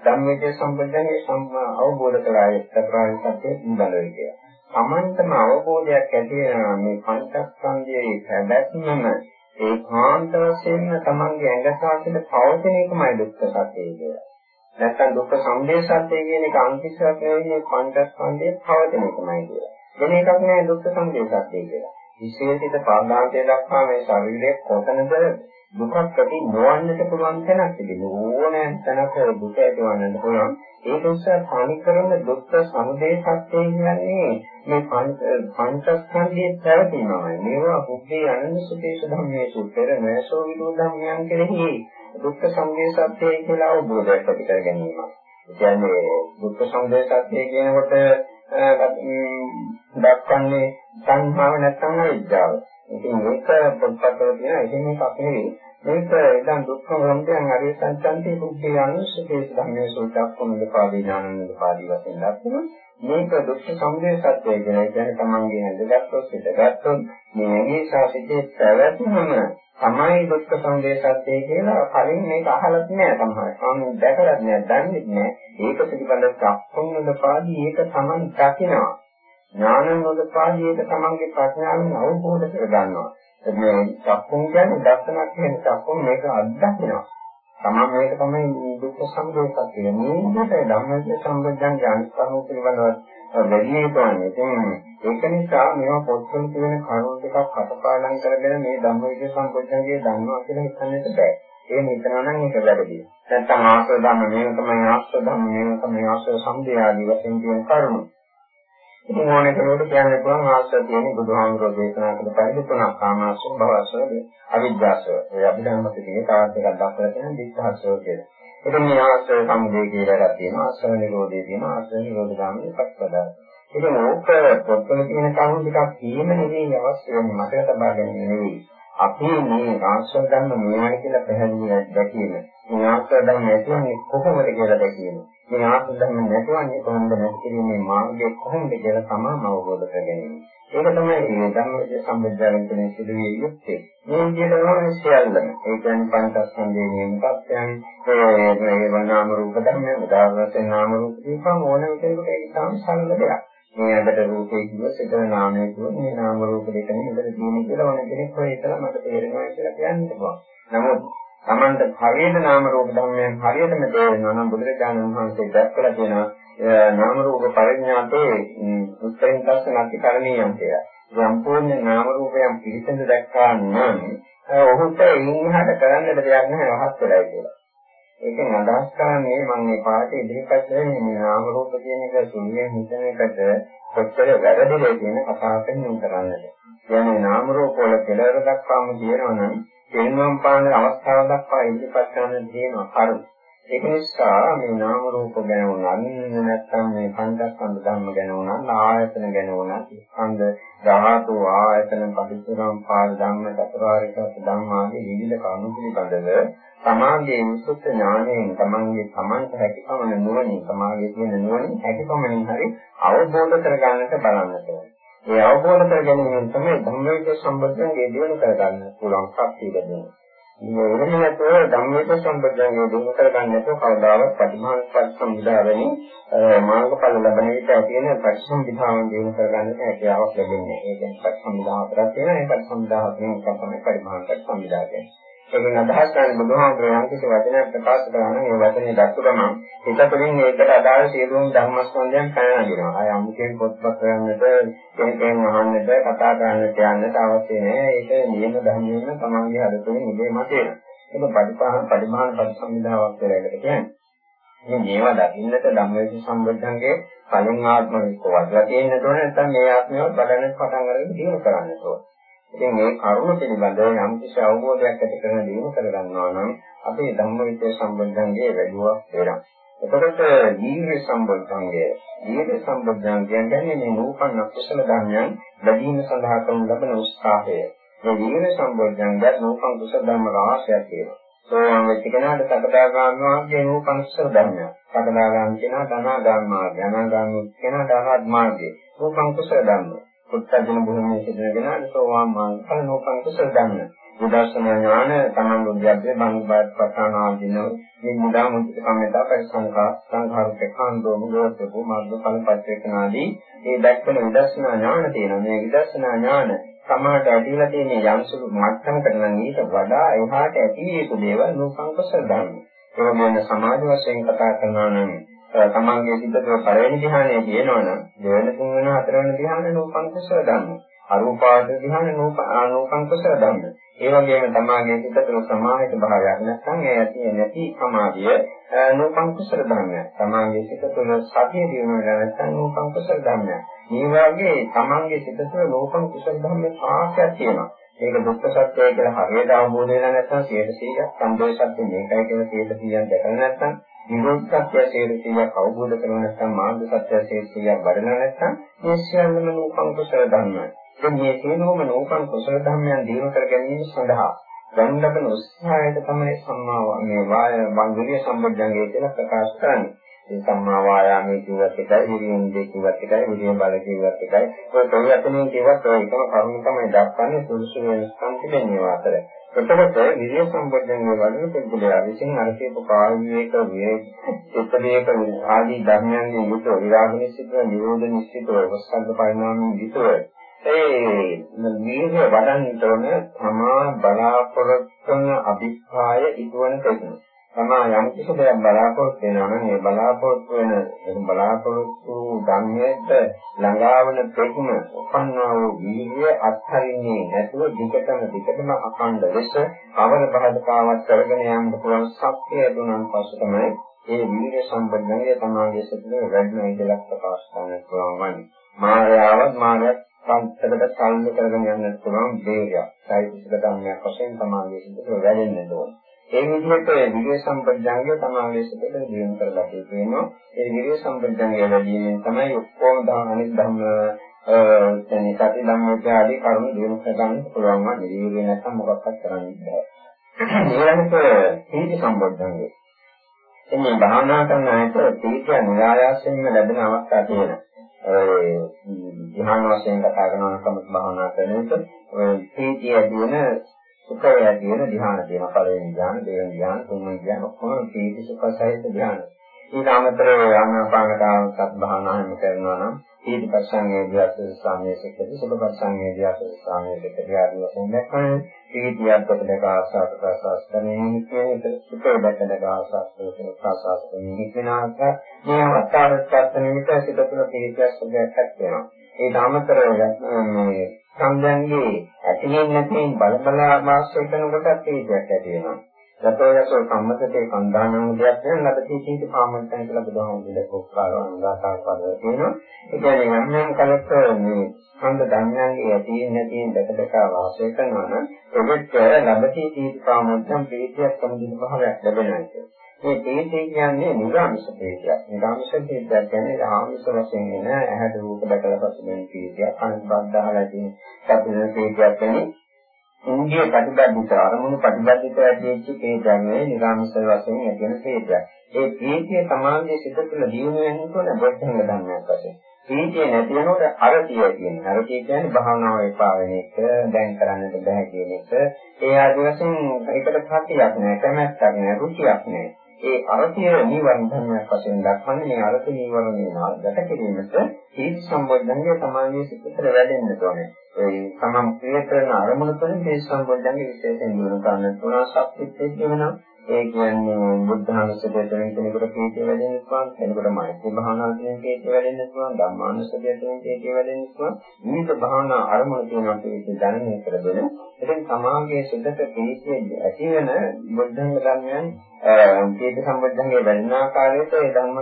ධම්මයේ සම්බන්ධයෙන් සම්ම අවබෝධ කරගන්න චතුරාර්ය සත්‍ය පිළිබඳව කියලා. සමන්තම අවබෝධයක් ඇති වෙනවා මේ පංචස්කන්ධයේ පැවැත්මම ඒකාන්ත වශයෙන්ම තමන්ගේ ඇඟ සාසිත පවතින එකමයි දුක්ඛ සත්‍යය කියලා. නැත්තම් දුක්ඛ සමුදය සත්‍යය කියන එක අංකිතයක් නෙවෙයි පංචස්කන්ධයේ පවතින එකමයි කියලා. වෙන එකක් නෑ දුක්ඛ සමුදය සත්‍යය කියලා. විශේෂිත පාදාන්තය දක්වා මේ ශරීරයේ කොතනද දුකක් ඇති නොවන්නට පුළුවන් තැනක් තිබෙනවා. ඕනෑම තැනක දුක ඇතිවන්නට පුළුවන්. ඒක නිසා තනිකරම දුක්ඛ සමුදය සත්‍යය කියන්නේ මේ පංචස්කන්ධයේ පැවතීමයි. මේවා බුද්ධේ අනන්‍යසුතේශ ධම්මේසු පෙර නැසෝ විදෝ ධම්මයන් කෙරෙහි දුක්ඛ සමුදය සත්‍යය කියලා අවබෝධයක් ඇති කර ගැනීම. කියන්නේ දුක්ඛ සමුදය සත්‍යය කියනකොට දක්වන්නේ සංහාව නැත්නම් අවිද්‍යාව. ඉතින් මේක පොත්පත්වල තියෙන එහෙම එකක් නෙවෙයි. මේක ඉදන් දුක්ඛ වරම්පයන් අරිය සංචන්තේ බුද්ධි අනුසුකේ ධම්මේ සෝතක්කම දපාදී ඥානන්ද පාදී වශයෙන් දක්වන මේක දුක්ඛ සමුදය සත්‍යය කියන කියන්නේ තමන්ගේ හැඳගත්තුත් හිතගත්තුත් මේ ශාසිතේ පැවැත්මම තමයි දුක්ඛ සමුදය සත්‍යය කියලා කලින් මේක අහලත් නෑ තමයි. ස්වාමීන් දැකලත් නෑ, දන්නේ නෑ. ඒක පිළිබඳව සම්පූර්ණ දපාදී ඒක තමන් දකිනවා. ඥානනෝදපාදී ඒක තමන්ගේ ප්‍රඥාවෙන් අවබෝධ කර ගන්නවා. මේ සක්කුම් කියන්නේ දර්ශනක් කියන සක්කුම් මේක අත්දකිනවා. තමන් මේක තමයි දුක්ඛ සමුදය සත්‍යය. මේකට ධම්මයේ සම්බන්ධයන් ඥානස්කරණය පිළිබඳව වැඩි යුතුන්නේ. ඉතින් ඒක නිසා මේවා පොත්වල තියෙන කරුණු ටිකක් අතපාඩම් කරගෙන මේ ධම්මවිද්‍ය සම්පූර්ණයේ දන්නවා කියලා හිතන්නට බෑ. ඒ හිතනවා නම් ඒක වැරදි. නැත්තම් ආශ්‍රය ධම්ම මේක තමයි ආශ්‍රය ධම්ම මේක තමයි ආශ්‍රය සම්දේ ආදී වශයෙන් කියන කරුණු. ඉතින් ඕනේ කෙනෙකුට කියන්න පුළුවන් ආශ්‍රය තියෙන බුදුහාමුදුරෝ දේශනා කළ පරිදි තුනක් කාමාශ්‍රය, භවශ්‍රය, අවිද්‍යාශ්‍රය. ඒ අභිධර්මයේ තවත් එකක් දක්වලා තියෙන දිස්සහශ්‍රය කියලා. ඉතින් මේ ආශ්‍රය සමුදය කියලා එකක් තියෙනවා. ආශ්‍රය නිරෝධය තියෙනවා. ආශ්‍රය නිරෝධ ගාමී පස්පදා. ඉතින් ඕක පොත්වල තියෙන කරුණු ටිකක් කීම නෙවෙයි අවශ්‍ය වෙන්නේ මතක තබා ගැනීම නෙවෙයි. අපි මේ ආශ්‍රය ධර්ම මේවයි කියලා පැහැදිලි දැකීම. මේ ආශ්‍රය ධර්ම නැතුවන්නේ කොහොමද කියලා දැකීම. මේ ආශ්‍රය ධර්ම නැතුවන්නේ කොහොමද නැති කිරීමේ මාර්ගය කොහොමද කියලා තමම අවබෝධ කර ගැනීම. ඒක තමයි මේ ධර්මයේ සම්බන්ධයෙන් කියන සිදුවිය යුත්තේ. මේ විදිහට ඕනේ සියල්ලම. ඒ කියන්නේ පංචස්කන්ධයේ නියම තත්යන්, ඒ වනාම රූප ධර්ම, උදාහරණයෙන් නාම රූප දීපම ඕනම කෙනෙකුට ඒක තමයි සරල දෙයක්. මේ අදට රූපේ කිව්ව සිතන නාමයේ කිව්ව මේ නාම රූප දෙකෙන් ඉඳලා තියෙන කියලා ඕන කෙනෙක් ඔය ඉතලා මට තේරෙනවා කියලා කියන්න පුළුවන්. නමුත් Tamanta හරියට නාම රූප ධර්මයන් හරියටම තේරෙනවා නම් බුදුරජාණන් වහන්සේ දැක්කලා තියෙනවා නාම රූප පරිඥාතේ උත්තරින් තස්ස නැති කරණීයම් කියලා. සම්පූර්ණ නාම රූපයන් පිළිසඳ දැක්කා නම් ඔහුට ඉන්නහට කරන්නට දෙයක් නැහැ රහත් වෙලයි කියලා. ඒකෙන් අදහස් කරන්නේ මම මේ පාඩේ ඉදිරිපත් කරන්නේ මේ නාම රූප කියන එක සුන්නිය හිතන එකට කොච්චර වැරදිද කියන කතාවක් නෙමෙයි කරන්නේ. කියන්නේ නාම රූප වල කෙලවර දක්වාම කියනවනම් තේරුම් පාන අවස්ථාව දක්වා ඉදිරිපත් කරන්න තියෙනවා කරුණු. ඒක නිසා මේ නාම රූප ගැන උනන් නැත්නම් මේ පංචස්කන්ධ ධර්ම ගැන උනන් ආයතන ගැන උනන් ස්කන්ධ ධාතු ආයතන පටිච්චසමුප්පාද පාද ධම්ම චතුරාර්ය සත්‍ය ධම්ම ආදී විවිධ කරුණු පිළිබඳව සමාගයේ විසුද්ධ ඥාණයෙන් තමන්ගේ තමන්ට හැකියවන නුවණින් සමාගයේ තියෙන නුවණින් හැකියවමින් හරි අවබෝධ කරගන්නට බලන්නට ඕනේ. ඒ අවබෝධ කර ගැනීම තමයි ධම්මවිච සම්බන්ධයෙන් දිනු කරගන්න පුළුවන් ශක්තිය ලැබෙනවා. මේ වෙන නැතුව ධම්මවිච සම්බන්ධයෙන් දිනු කරගන්න නැතුව කවදාවත් පටිමානස්පත් සම්බුදාවෙනි මාර්ගඵල ලැබෙන විට ඇති වෙන පරිසම්විධාන දිනු කරගන්න හැකියාවක් ලැබෙන්නේ. ඒ කියන්නේ පරිසම්විධාන හතරක් තියෙනවා. ඒ පරිසම්විධාන හතරෙන් එකක් තමයි පරිමාණකට සම්බුදා කියන්නේ. ඒකෙන් අදහස් කරන්නේ බුදුහාමුදුරුවෝ යම් කිසි වචනයක් ප්‍රකාශ කරනවා නම් ඒ වචනේ දැක්ක ගමන් හිතතුලින් ඒකට අදාළ සියලුම ධර්මස්කන්ධයන් පැනනගිනවා. ආය අමුකෙන් පොත්පත් කරන්නට, කෙනෙක්ගෙන් අහන්නට, කතා කරන්නට යන්නට අවශ්‍ය නැහැ. ඒක නියම ධර්මයෙන් තමන්ගේ හදතුලින් ඉබේම තියෙනවා. ඒක පරිපාලන පරිමාණ පරිසම්විදාවක් කියලා එකට කියන්නේ. මේ මේවා දකින්නට ධම්මවිච සම්බුද්ධංගේ කලින් ආත්ම විකෝවලා තියෙන්න ඕනේ නැත්නම් මේ ආත්මයවත් බලන්න පටන් අරගෙන දිනු කරන්න ඕනේ. ඉතින් මේ කරුණ පිළිබඳව යම් කිසි අවබෝධයක් ඇති කරගෙන දිනු කරගන්නවා නම් අපේ ධම්මවිචේ සම්බන්ධංගයේ වැඩිවක් වෙනවා. එතකොට දීර්ඝ සම්බන්ධංගය දීර්ඝ සම්බන්ධංගය කියන්නේ මේ නූපන්න කුසල ධර්මයන් වැඩිම සඳහා කරන ලබන උත්සාහය. මේ දීර්ඝ සම්බන්ධංගය නූපන් කුසල ධර්ම රාශියක් තියෙනවා. සෝවාන් වෙච්ච කෙනාට සකදාගාමී මාර්ගයේ නූපන් කුසල ධර්මයක්. සකදාගාමී කෙනා ධනාගාමී මාර්ගය. අනාගාමී කෙනා ධනාත් මාර්ගය. නූපන් කුසල ධර්මයක්. පුත්තජන භූමියේ සිදුවගෙන සෝවාන් මාර්ග ඵල නෝපන් කුසල ධර්ම. විදර්ශනා ඥාන තමන් බුද්ධයන්ගේ බංගබාත් පතාන ආදීන මේ මුදා මුදිත කම්මතා පරිසංකා සංඛාරකඛාන්දෝ මුදෝතපු මාර්ග ඵල පච්චේකනාදී ඒ දැක්වෙන විදර්ශනා ඥාන තියෙනවා. මේ විදර්ශනා ඥාන සමාහට ඇතිලා තියෙන යම්සුළු මට්ටමකට නම් ඊට වඩා එහාට ඇති යුතු දේවල් නෝපන් කුසල ධර්ම. ඒ වගේම සමාජ වශයෙන් කතා කරනවා නම් තමන්ගේ සිතේ පළවෙනි ධ්‍යානයේ කියනවනම් දෙවෙනි තුන්වෙනි හතරවෙනි ධ්‍යාන නූපන් කුසල ධර්ම. අරූපාද ධ්‍යාන නූපන් කුසල ධර්ම. ඒ වගේම තමන්ගේ සිතේ සමාහිත භාවයක් නැත්නම් ඒ ඇති නැති සමාධිය නූපන් කුසල ධර්මයක්. තමන්ගේ සිත තුළ සතිය දිනු නැත්නම් නූපන් කුසල ධර්මයක්. මේ වගේ තමන්ගේ සිත තුළ නූපන් කුසල ධර්ම සාක්ෂාත් තියෙනවා. ඒක දුක්ඛ සත්‍යය කියලා හරියට අවබෝධ වෙලා නැත්නම් 100 100ක් සම්බෝධ සත්‍ය මේකයි කියලා 100 100ක් දැකලා නැත්නම් නිරෝධ සත්‍ය තේරුසියක් අවබෝධ කරගන්න නැත්නම් මාර්ග සත්‍ය තේරුසියක් වඩලා නැත්නම් මේ සියල්ලම නූපන් කුසල ධර්ම. දැන් මේ සියලුම නූපන් කුසල ධර්මයන් දිනු කර ගැනීම සඳහා ගන්න ලබන උත්සාහයට තමයි සම්මා මේ වාය මංගලිය සම්බුද්ධංගය කියලා ප්‍රකාශ කරන්නේ. මේ සම්මා වායාමයේ කිව්වත් එකයි, විරියෙන්දී කිව්වත් එකයි, විරිය බල කිව්වත් එකයි. ඔය තොයි අතනේ කිව්වත් ඔය එකම කරුණ තමයි දක්වන්නේ සුදුසු වෙනස්කම් තිබෙනවා අතර. එතකොට විරිය සම්බොධ්‍යංගයේ වඩන පුද්ගලයා විසින් අර කියපු කාර්යයක විවේක ආදී ධර්මයන්ගේ යුතුව විරාග නිශ්චිතව, නිරෝධ නිශ්චිතව, වස්සද්ද පරිණාමයෙන් යුතුව ඒ නිර්ය වඩන්නට ඕන තමා බලාපොරොත්තු වන අභිප්‍රාය ඉදවන කෙනෙක්. තමා යම් කිසි දෙයක් බලාපොරොත්තු වෙනවා නම් ඒ බලාපොරොත්තු වෙන ඒ බලාපොරොත්තු ධර්මයට ළඟා වන ප්‍රතිම උපන්නා වූ වීර්ය අත්හරින්නේ නැතුව දිගටම දිගටම අඛණ්ඩ ලෙස අවර බහදකාවක් කරගෙන යන්න පුළුවන් ශක්තිය දුන්නාන් පස්සේ තමයි ඒ වීර්ය සම්බන්ධය තමාගේ සිතේ වැඩිම ඉඳලක් ප්‍රකාශ කරන්න පුළුවන් වන්නේ. මායාවත් මායත් පන්සලකට සල්ලි කරගෙන යන්නත් පුළුවන් වේගයක්. සාහිත්‍යක ධර්මයක් වශයෙන් තමාගේ සිතේ වැඩෙන්න ඕනේ. ඒ විදිහට විරිය සම්පජාංගය තමයි සිතට දියුණු කරලා තියෙනවා. ඒ විරිය සම්පජාංගය වැඩිමින් තමයි ඔක්කොම දාන අනිත් ධර්ම එතන සති ධම්මෝච ආදී කරුණු දියුණු කරගන්න පුළුවන් වන්නේ. විරිය නැත්නම් මොකක්වත් කරන්න බෑ. ඊළඟට සීති සම්පජාංගය. එන්නේ භාවනා කරන අයට සීතිය නිරායාසයෙන්ම ලැබෙන අවස්ථා තියෙනවා. ඒ ධ්‍යාන වශයෙන් කතා කරනවා සමථ භාවනා කරන විට ඔය සීතිය දින සුඛය කියන ධ්‍යාන තියෙනවා. පළවෙනි ධ්‍යාන, දෙවෙනි ධ්‍යාන, තුන්වෙනි ධ්‍යාන ඔක්කොම පීති සුඛ සහිත ධ්‍යාන. ඊට අමතරව ආනාපානකාව සත්භාවනාවෙන් කරනවා නම් ඊටපස්සන්ගේ ධ්‍යාස ස්වාමයේ සිටදී සුඛපස්සන්ගේ ධ්‍යාස ස්වාමයේ සිටදී ආදී වශයෙන් දැක්වන ඊටියක් පිටක ආසාව ප්‍රසවාස කරන්නේ කියන්නේ සුඛය දැකලා ආසාව ප්‍රසවාස කරන්නේ කියනාක මේ අවස්ථාවට පත් නිමිත සිට තුළ තීත්‍යයක් සුභයක් වෙනවා. ඒ අමතරව මේ සංඥාන්ගේ ඇතිවෙන්නේ නැතිවෙන් බල බල ආශ්‍රය කරනකොට තේජයක් ඇති වෙනවා. සතෝයසෝ සම්මතේ කන්දානම දෙයක් වෙන ලබති චීත කාමන්තන් කියලා බුදුහාමුදුරුවෝ කොක්කාරවන් ගාථා පදවල තියෙනවා. ඒ කියන්නේ යම් යම් කලක මේ ඡන්ද ධර්මයන්ගේ ඇතිවෙන්නේ නැතිවෙන් දැක දැක වාසය කරනවා නම් ඔබට ලබති චීත කාමන්තන් ප්‍රීතියක් සමුදින භාවයක් ලැබෙනවා. මේ තේජේ කියන්නේ නිරාමිෂ තේජයක්. නිරාමිෂ තේජයක් කියන්නේ ආමිෂ වශයෙන් එන ඇහැට රූප දැකලා පසුබිම් තේජයක්. අනිත්‍යදාහලා තියෙන සැපෙන තේජයක් කියන්නේ ඉන්දිය ප්‍රතිබද්ධිත අරමුණු ප්‍රතිබද්ධිත ඇදෙච්ච තේජන්නේ නිරාමිෂ වශයෙන් ඇතිවෙන තේජයක්. ඒ තේජය සමාධියේ සිට තුළ දියුණු වෙනකොට බොද්ධංග ධර්මයක් වශයෙන්. තේජය නැති වෙනකොට අරතිය කියන්නේ. අරතිය කියන්නේ භාවනාව එපා වෙන එක, දැන් කරන්නට බෑ කියන එක. ඒ ආදි වශයෙන් ඒකට සතියක් නෑ, කැමැත්තක් නෑ, රුචියක් නෑ. ඒ අරතිය නිවර්ණ ධර්මයක් වශයෙන් දක්වන්නේ මේ අරති නිවර්ණ නාගත කිරීමට සීල සම්බොධ්ධංගය සමාධිය සිතට වැඩෙන්න ඕනේ. ඒ තමන් ප්‍රිය කරන අරමුණ තුළින් මේ සම්බොධ්ධංගය විශේෂයෙන් දිනු ගන්න තුන ශක්තිත් වෙනවා. ඒ කියන්නේ බුද්ධානුස්සතිය තුළින් කෙනෙකුට ප්‍රීතිය වැඩෙන්න පුළුවන්, කෙනෙකුට මෛත්‍රී භාවනාව තුළින් ප්‍රීතිය වැඩෙන්න පුළුවන්, ධම්මානුස්සතිය තුළින් ප්‍රීතිය වැඩෙන්න පුළුවන්. විවිධ භාවනා අරමුණු තියෙනවා කියන දැනුම කරගෙන, ඉතින් සමාගයේ සිතට ප්‍රීතිය ඇති වෙන බුද්ධංග ධර්මයන් ජීවිත සම්බන්ධයෙන් වැඩින ආකාරයට ඒ ධර්ම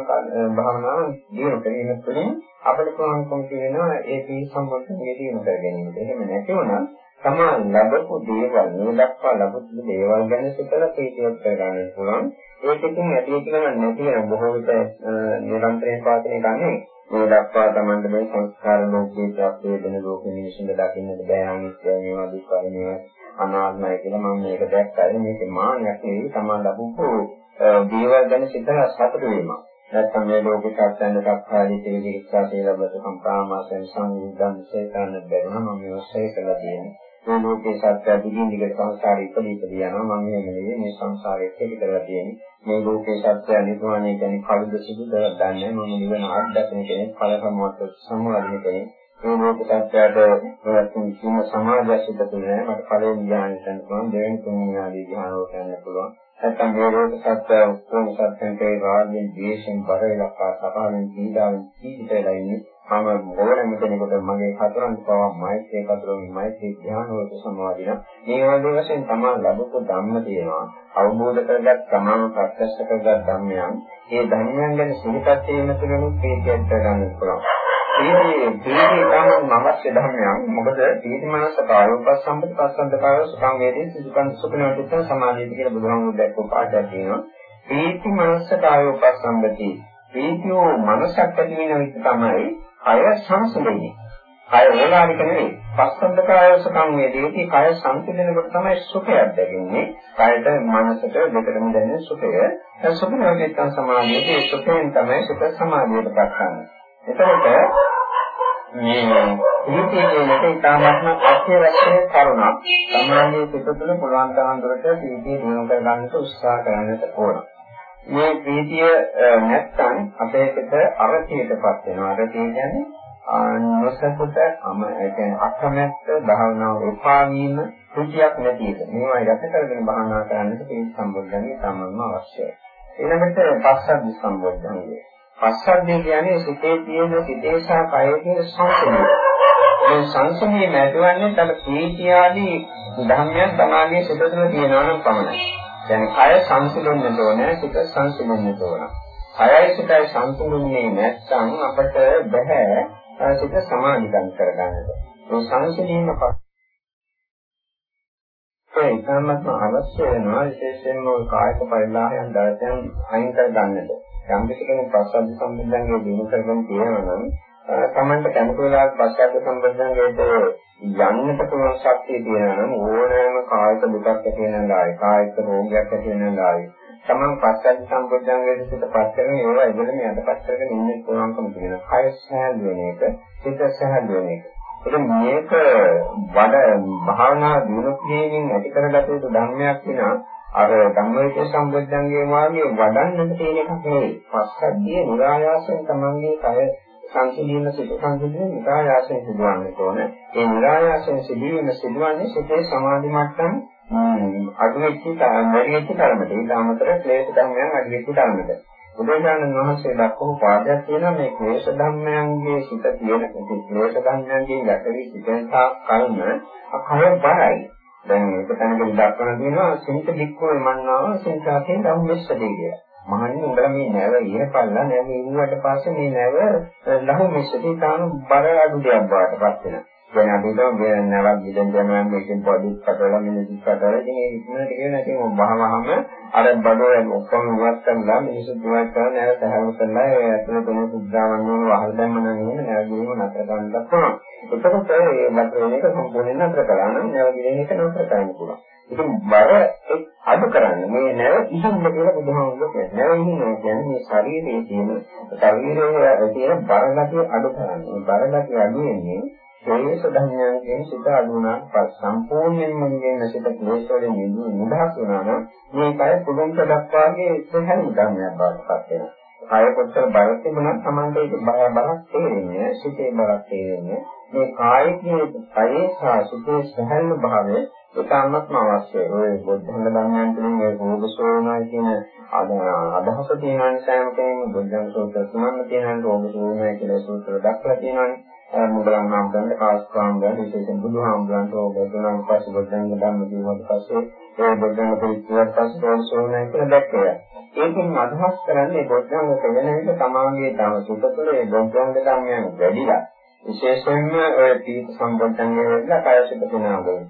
භාවනාව දියුණු කිරීම තුළින් අපිට පුළුවන්කම තියෙනවා ඒ පී සම්බන්ධයෙන් දියුණු කර ගැනීමට. එහෙම නැති වුණා තමා ලැබපු දේවල් මේ දක්වා ලැබපු දේවල් ගැන සිතලා තීතියක් කරගන්න පුළුවන්. ඒකකින් ඇති කියලා නැති වෙන බොහෝ විට නිරන්තරයෙන් පාතනේ ගන්නේ මේ දක්වා තමන්ට මේ සංස්කාර ලෝකයේ ප්‍රත්‍ය වෙන ලෝකෙ මිනිසුන්ට දකින්නට බෑ අනිත්‍ය මේවා දුක්ඛ මේවා අනාත්මයි කියලා මම මේක දැක්කා. මේක මානයක් නෙවෙයි තමා ලැබුපු දේවල් ගැන සිතලා සතුටු වීම. නැත්නම් මේ ලෝක සත්‍යයන් දක්වාදී තේජිකා තේලබත සම්ප්‍රාමාසෙන් සංවිධාන සේකරන බැරිම මම මේවසේ කළා කියන්නේ. මේ ලෝකේ සත්‍ය දිගින් දිගට සංසාරේ ඉපදී ඉපදී යනවා මම මේ නෙවෙයි මේ සංසාරේ ඉපදී කරලා තියෙන්නේ. මේ ලෝකේ සත්‍ය නිර්වාණය කියන්නේ කවුද සිදු කරලා දන්නේ මම නිවන අත්දැකීම කෙනෙක් කලකමවත් සම්මාදින කෙනෙක් මේ ලෝක සත්‍යයට කිසිම සමාජයක් තුළ නැහැ. මට පළවෙනි ඥානය ගන්න පුළුවන්, දෙවෙනි තුන්වෙනි ආදී ඥානෝ ගන්න පුළුවන්. නැත්නම් මේ ලෝක සත්‍ය උත්තම සත්‍යන්ට රාගයෙන්, ද්වේෂයෙන්, බරයිලක් ආසපාවෙන්, පීඩාවෙන් පීඩිතලා ඉන්නේ. මම ඕනම කෙනෙකුට මගේ හතරන් පවා මෛත්‍රී කතරොන් මෛත්‍රී ඥානවලට සමාදින. මේ වගේ වශයෙන් තමයි ලැබපු ධම්ම තියෙනවා. අවබෝධ කරගත් තමම ප්‍රත්‍යක්ෂ කරගත් ධම්මයන්. ඒ ධර්මයන් ගැන සිහිපත් වීම තුළින් ප්‍රීතියක් ගන්න පුළුවන්. මේ දීර්ඝ තමන් අවශ්‍ය ධර්මයක් මොකද දීර්ඝ මනස කායෝපස් සම්පත පස්සන්ත කාය සුඛං වේදී සුඛං සුඛනෝටිත සමාධිය කියලා බුදුහාමුදුරුවෝ දැක්වපු පාඩයක් තියෙනවා. ප්‍රීති මනස කාය උපසම්පති ප්‍රීතියෝ මනසක් ඇති වෙන විට තමයි කය සංසුදෙන්නේ. කය ඕලාරික නෙවෙයි. පස්සන්ද කායස සංවේදීති කය සංසිඳනකොට තමයි සුඛයක් දැනෙන්නේ. කයට මනසට දෙකටම දැනෙන සුඛය. ඒ සුඛ නිරෝධිතං සමාධියේ සුඛයෙන් තමයි සුඛ සමාධියට පත්වන්නේ. එතකොට මේ ප්‍රීතිය කියනක ඉතාමත්ම අත්‍යවශ්‍ය කරුණක්. සමාධියේ පිට තුළ පුළුවන් තරම් දුරට ප්‍රීතිය දිනු කර ගන්නට උත්සාහ කරන්නට ඕන. මේ ප්‍රීතිය නැත්තම් අපේ පිට අරතියටපත් වෙනවා. අරතිය කියන්නේ නොසතුට අම කියන්නේ අකමැත්ත භාවනාව එපා වීම කුටියක් නැති එක. මේවා යට කරගෙන භාවනා කරන්නට මේ සම්බුද්ධන්නේ තමන්ම අවශ්‍යයි. ඊළඟට පස්සද්ධි සම්බුද්ධන්නේ. පස්සද්ධිය කියන්නේ සිතේ තියෙන සිතේ සහ කයේ තියෙන සංසමය. මේ සංසමය නැතිවන්නේ තල ප්‍රීතිය ආදී ධර්මයන් තමාගේ සිත තුළ තියෙනවා නම් පමණයි. දැන් කය සංසිඳෙන්න ඕනේ, සිත සංසිඳෙන්න ඕන. කයයි සිතයි සංසිඳුන්නේ නැත්නම් අපට බෑ සිත සමාධිගත කරගන්නට. ඒ සංසිඳීම ඒ ඉතාමත්ම අවශ්‍ය වෙනවා විශේෂයෙන්ම ওই කායික පරිලාහයන් දරතයන් අයින් කර ගන්නට. යම් කෙනෙක් පස්සද්ධ සම්බන්ධයෙන් දිනු කරගෙන තියෙනවා නම් තමන්ට කැමති වෙලාවක පස්සද්ධ සම්බන්ධයෙන් යන්නට පුළුවන් ශක්තිය තියෙනවා නම් ඕනෑම කායික දුකක් ඇති වෙනදායි කායික රෝගයක් ඇති වෙනදායි තමන් පස්සද්ධ සම්බුද්ධංගයේ සිට පස් කරගෙන ඒවා ඉදලම යටපත් කරගෙන ඉන්න පුළුවන්කම තියෙනවා. කය සහැල් වෙන එක, සිත සහැල් වෙන එක. ඒක මේක වඩ භාවනා දිනු කිරීමෙන් ඇති කරගත යුතු ධර්මයක් වෙනවා. අර ධම්මවිචේ සම්බුද්ධංගයේ වාගේ වඩන්නට තියෙන එකක් නෙවෙයි. පස්සද්ධිය නිරායාසයෙන් තමන්ගේ කය සංසිඳීම සිත සංසිඳීම නිරායාසයෙන් සිදුවන්නට ඕන. ඒ නිරායාසයෙන් සිදුවීම සිදුවන්නේ සිතේ සමාධි මට්ටම අඩු වෙච්ච වැඩි වෙච්ච තරමට. ඊට අමතර ක්ලේශ ධර්මයන් අඩු වෙච්ච තරමට. බුදුරජාණන් වහන්සේ දක්වපු පාඩයක් තියෙනවා මේ ක්ලේශ ධර්මයන්ගේ සිත තියෙන ක්ලේශ ධර්මයන්ගෙන් ගැටවි සිතෙන් කල්ම අකය බරයි. දැන් ඒක තැනක දක්වන තියෙනවා සිත දික්කෝ මන්නාව සිතාතේ ධම්මස්සදී කියලා. මහන්නේ උඹලා මේ නැව ඉහපල්ලා නැව ඉන්නවට පස්සේ මේ නැව ලහු මෙස්සදී තාම බර අඩු දෙයක් බවට පත් වෙනවා. දැන් අපිට නැවක් ගිදෙන් යනවා මේකෙන් පොඩි කටවල මිනිස්සු කටවල ඉතින් ඒ ඉක්මනට කියන ඉතින් වහවහම අර බඩවැල් ඔක්කොම ඉවත් කරලා මිනිස්සු දුවත් කරලා නැව සහව කරලා ඒ ඇතුළේ තියෙන සුද්ධාවන් වල වහල් දැම්ම නම් නේ නැව ගිහින් නතර කරන්නත් පුළුවන්. එතකොට ඒ නතර වෙන එක සම්පූර්ණයෙන් නතර කළා නම් නැව ගිහින් එක නතර කරන්න පුළුවන්. ඉතින් බර අඩු කරන්න මේ නැව ඉහින්න කියලා බුදුහාමුදුරුවෝ කියනවා. නැව ඉහින්න කියන්නේ මේ ශරීරයේ තියෙන ශරීරයේ තියෙන බර ගැටි අඩු කරන්න. මේ බර ගැටි අඩු වෙන්නේ ක්ලේශ ධර්මයන්ගෙන් සිත අඩුණාට පස් සම්පූර්ණයෙන්ම නිගෙන සිත ක්ලේශ වලින් නිදහස් වුණා නම් මේ කය පුදුන්ට දක්වාගේ සහැල් ධර්මයක් බවට පත් වෙනවා. කය කොච්චර බලක් තිබුණත් Tamante ඒක බලක් තේරෙන්නේ සිතේ බලක් තේරෙන්නේ මේ කායිකයේ කයේ සහ සිතේ සහැල් භාවය ඒකමත්ම අවශ්‍යයි. ඔය බුද්ධංග ධර්මයන් තුළින් ඒ රෝගසෝනා කියන අදහස තියෙන නිසා කෙනෙක් බුද්ධංග සූත්‍ර තුනක් තියෙනවා රෝගසෝනා කියලා සූත්‍ර දක්වලා තියෙනවානේ. මුගලන් හාමුදුරන්ට කාස්කාම්බයන් විශේෂයෙන් බුදුහාමුදුරන්ට ඕබදුනන් පස්සේ බුද්ධංග ධර්ම කියවට පස්සේ ඒ බුද්ධංග පිළිතුරට පස්සේ දෝෂෝනයි කියලා දැක්කේ. ඒකෙන් අදහස් කරන්නේ බුද්ධංග කියන එක තමාගේ තම සුත තුළ ඒ බුද්ධංග ධර්මයන් වැඩිලා විශේෂයෙන්ම ඔය තීත සම්බන්ධංගය වෙලා කායසිත පුනාගම.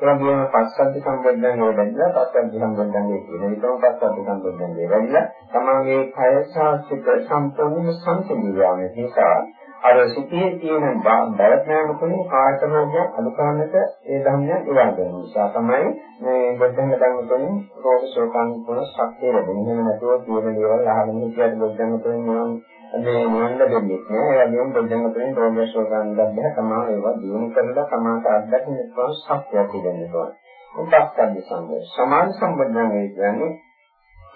ඒවා කියන පස්සද්ධි සම්බන්ධංගය වැඩිලා පස්සද්ධි සම්බන්ධංගය කියන එකම පස්සද්ධි සම්බන්ධංගය වැඩිලා තමාගේ කය සහ සිත සම්පූර්ණ සංසිඳියාම නිසා අර සිටියේ තියෙන බරත්නාම තුනේ කායික රෝගයක් අඩු කරන්නට ඒ ධර්මයන් ඒවා කරන නිසා තමයි මේ බොද්ධංග ධර්ම තුනේ රෝග ශෝකන් වල ශක්තිය ලැබෙන්නේ. එහෙම නැතුව තියෙන දේවල් අහගෙන හිටියට බොද්ධංග තුනේ නිවන් මේ නිවන් ලැබෙන්නේ නැහැ. ඒ වගේම බොද්ධංග තුනේ රෝග ශෝකන් ලැබෙහ තමයි ඒවා දිනු කරලා සමාත අත්දැකීම් එක්කම ශක්තියක් දෙන්න ඕන. උපස්කන්ධ සම්බන්ධ සමාන සම්බන්ධයෙන් කියන්නේ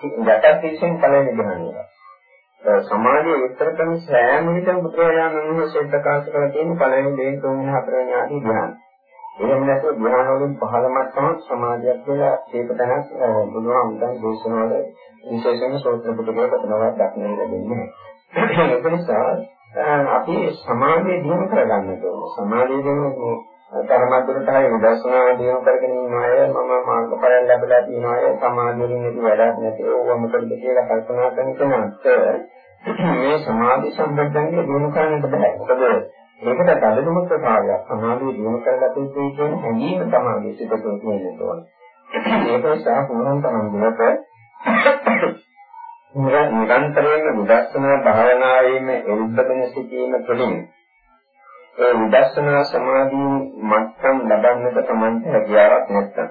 යටත් විශ්ෙන් පළවෙනි ධ්‍යානය. සමාධිය විස්තර කරන සෑම විටම බුදුරජාණන් වහන්සේ ප්‍රකාශ කරලා තියෙන පළවෙනි දෙවෙනි තුන්වෙනි හතරවෙනි ආදී ධ්‍යාන. එහෙම නැත්නම් ධ්‍යාන වලින් පහළමක් තමයි සමාධියක් කියලා ඒක තැනක් බුදුහාමුදුරන් දේශනාවල විශේෂයෙන්ම සෝත්‍ර පිටකේ පතනවා දක්නට ලැබෙන්නේ. ඒක නිසා අපි සමාධිය දිනු කරගන්න ඕනේ. සමාධිය දිනු ධර්මද්දරට හරි විදර්ශනා දිනු කරගෙන ඉන්න අය මම මාර්ගඵලයන් ලැබලා තියෙන අය සමාධියෙන් ඉති වැඩක් නැති ඕවා මොකද කියලා කල්පනා කරන කෙනාට මේ සමාධි සම්බන්ධයෙන් දිනු කරන්නට බෑ. මොකද ඒකට දඩදුම ප්‍රකාරයක් සමාධිය දිනු කරගත යුතුයි කියන හැඟීම තමයි සිතට තියෙන්න ඕනේ. ඒක නිසා පුරුණ තරම් දුරට නිරන්තරයෙන්ම විදර්ශනා භාවනාවේම එල්බගෙන සිටීම තුළින් ඒ විදර්ශනා සමාධිය මට්ටම් ලබන්නට තමයි හැකියාවක් නැත්තම්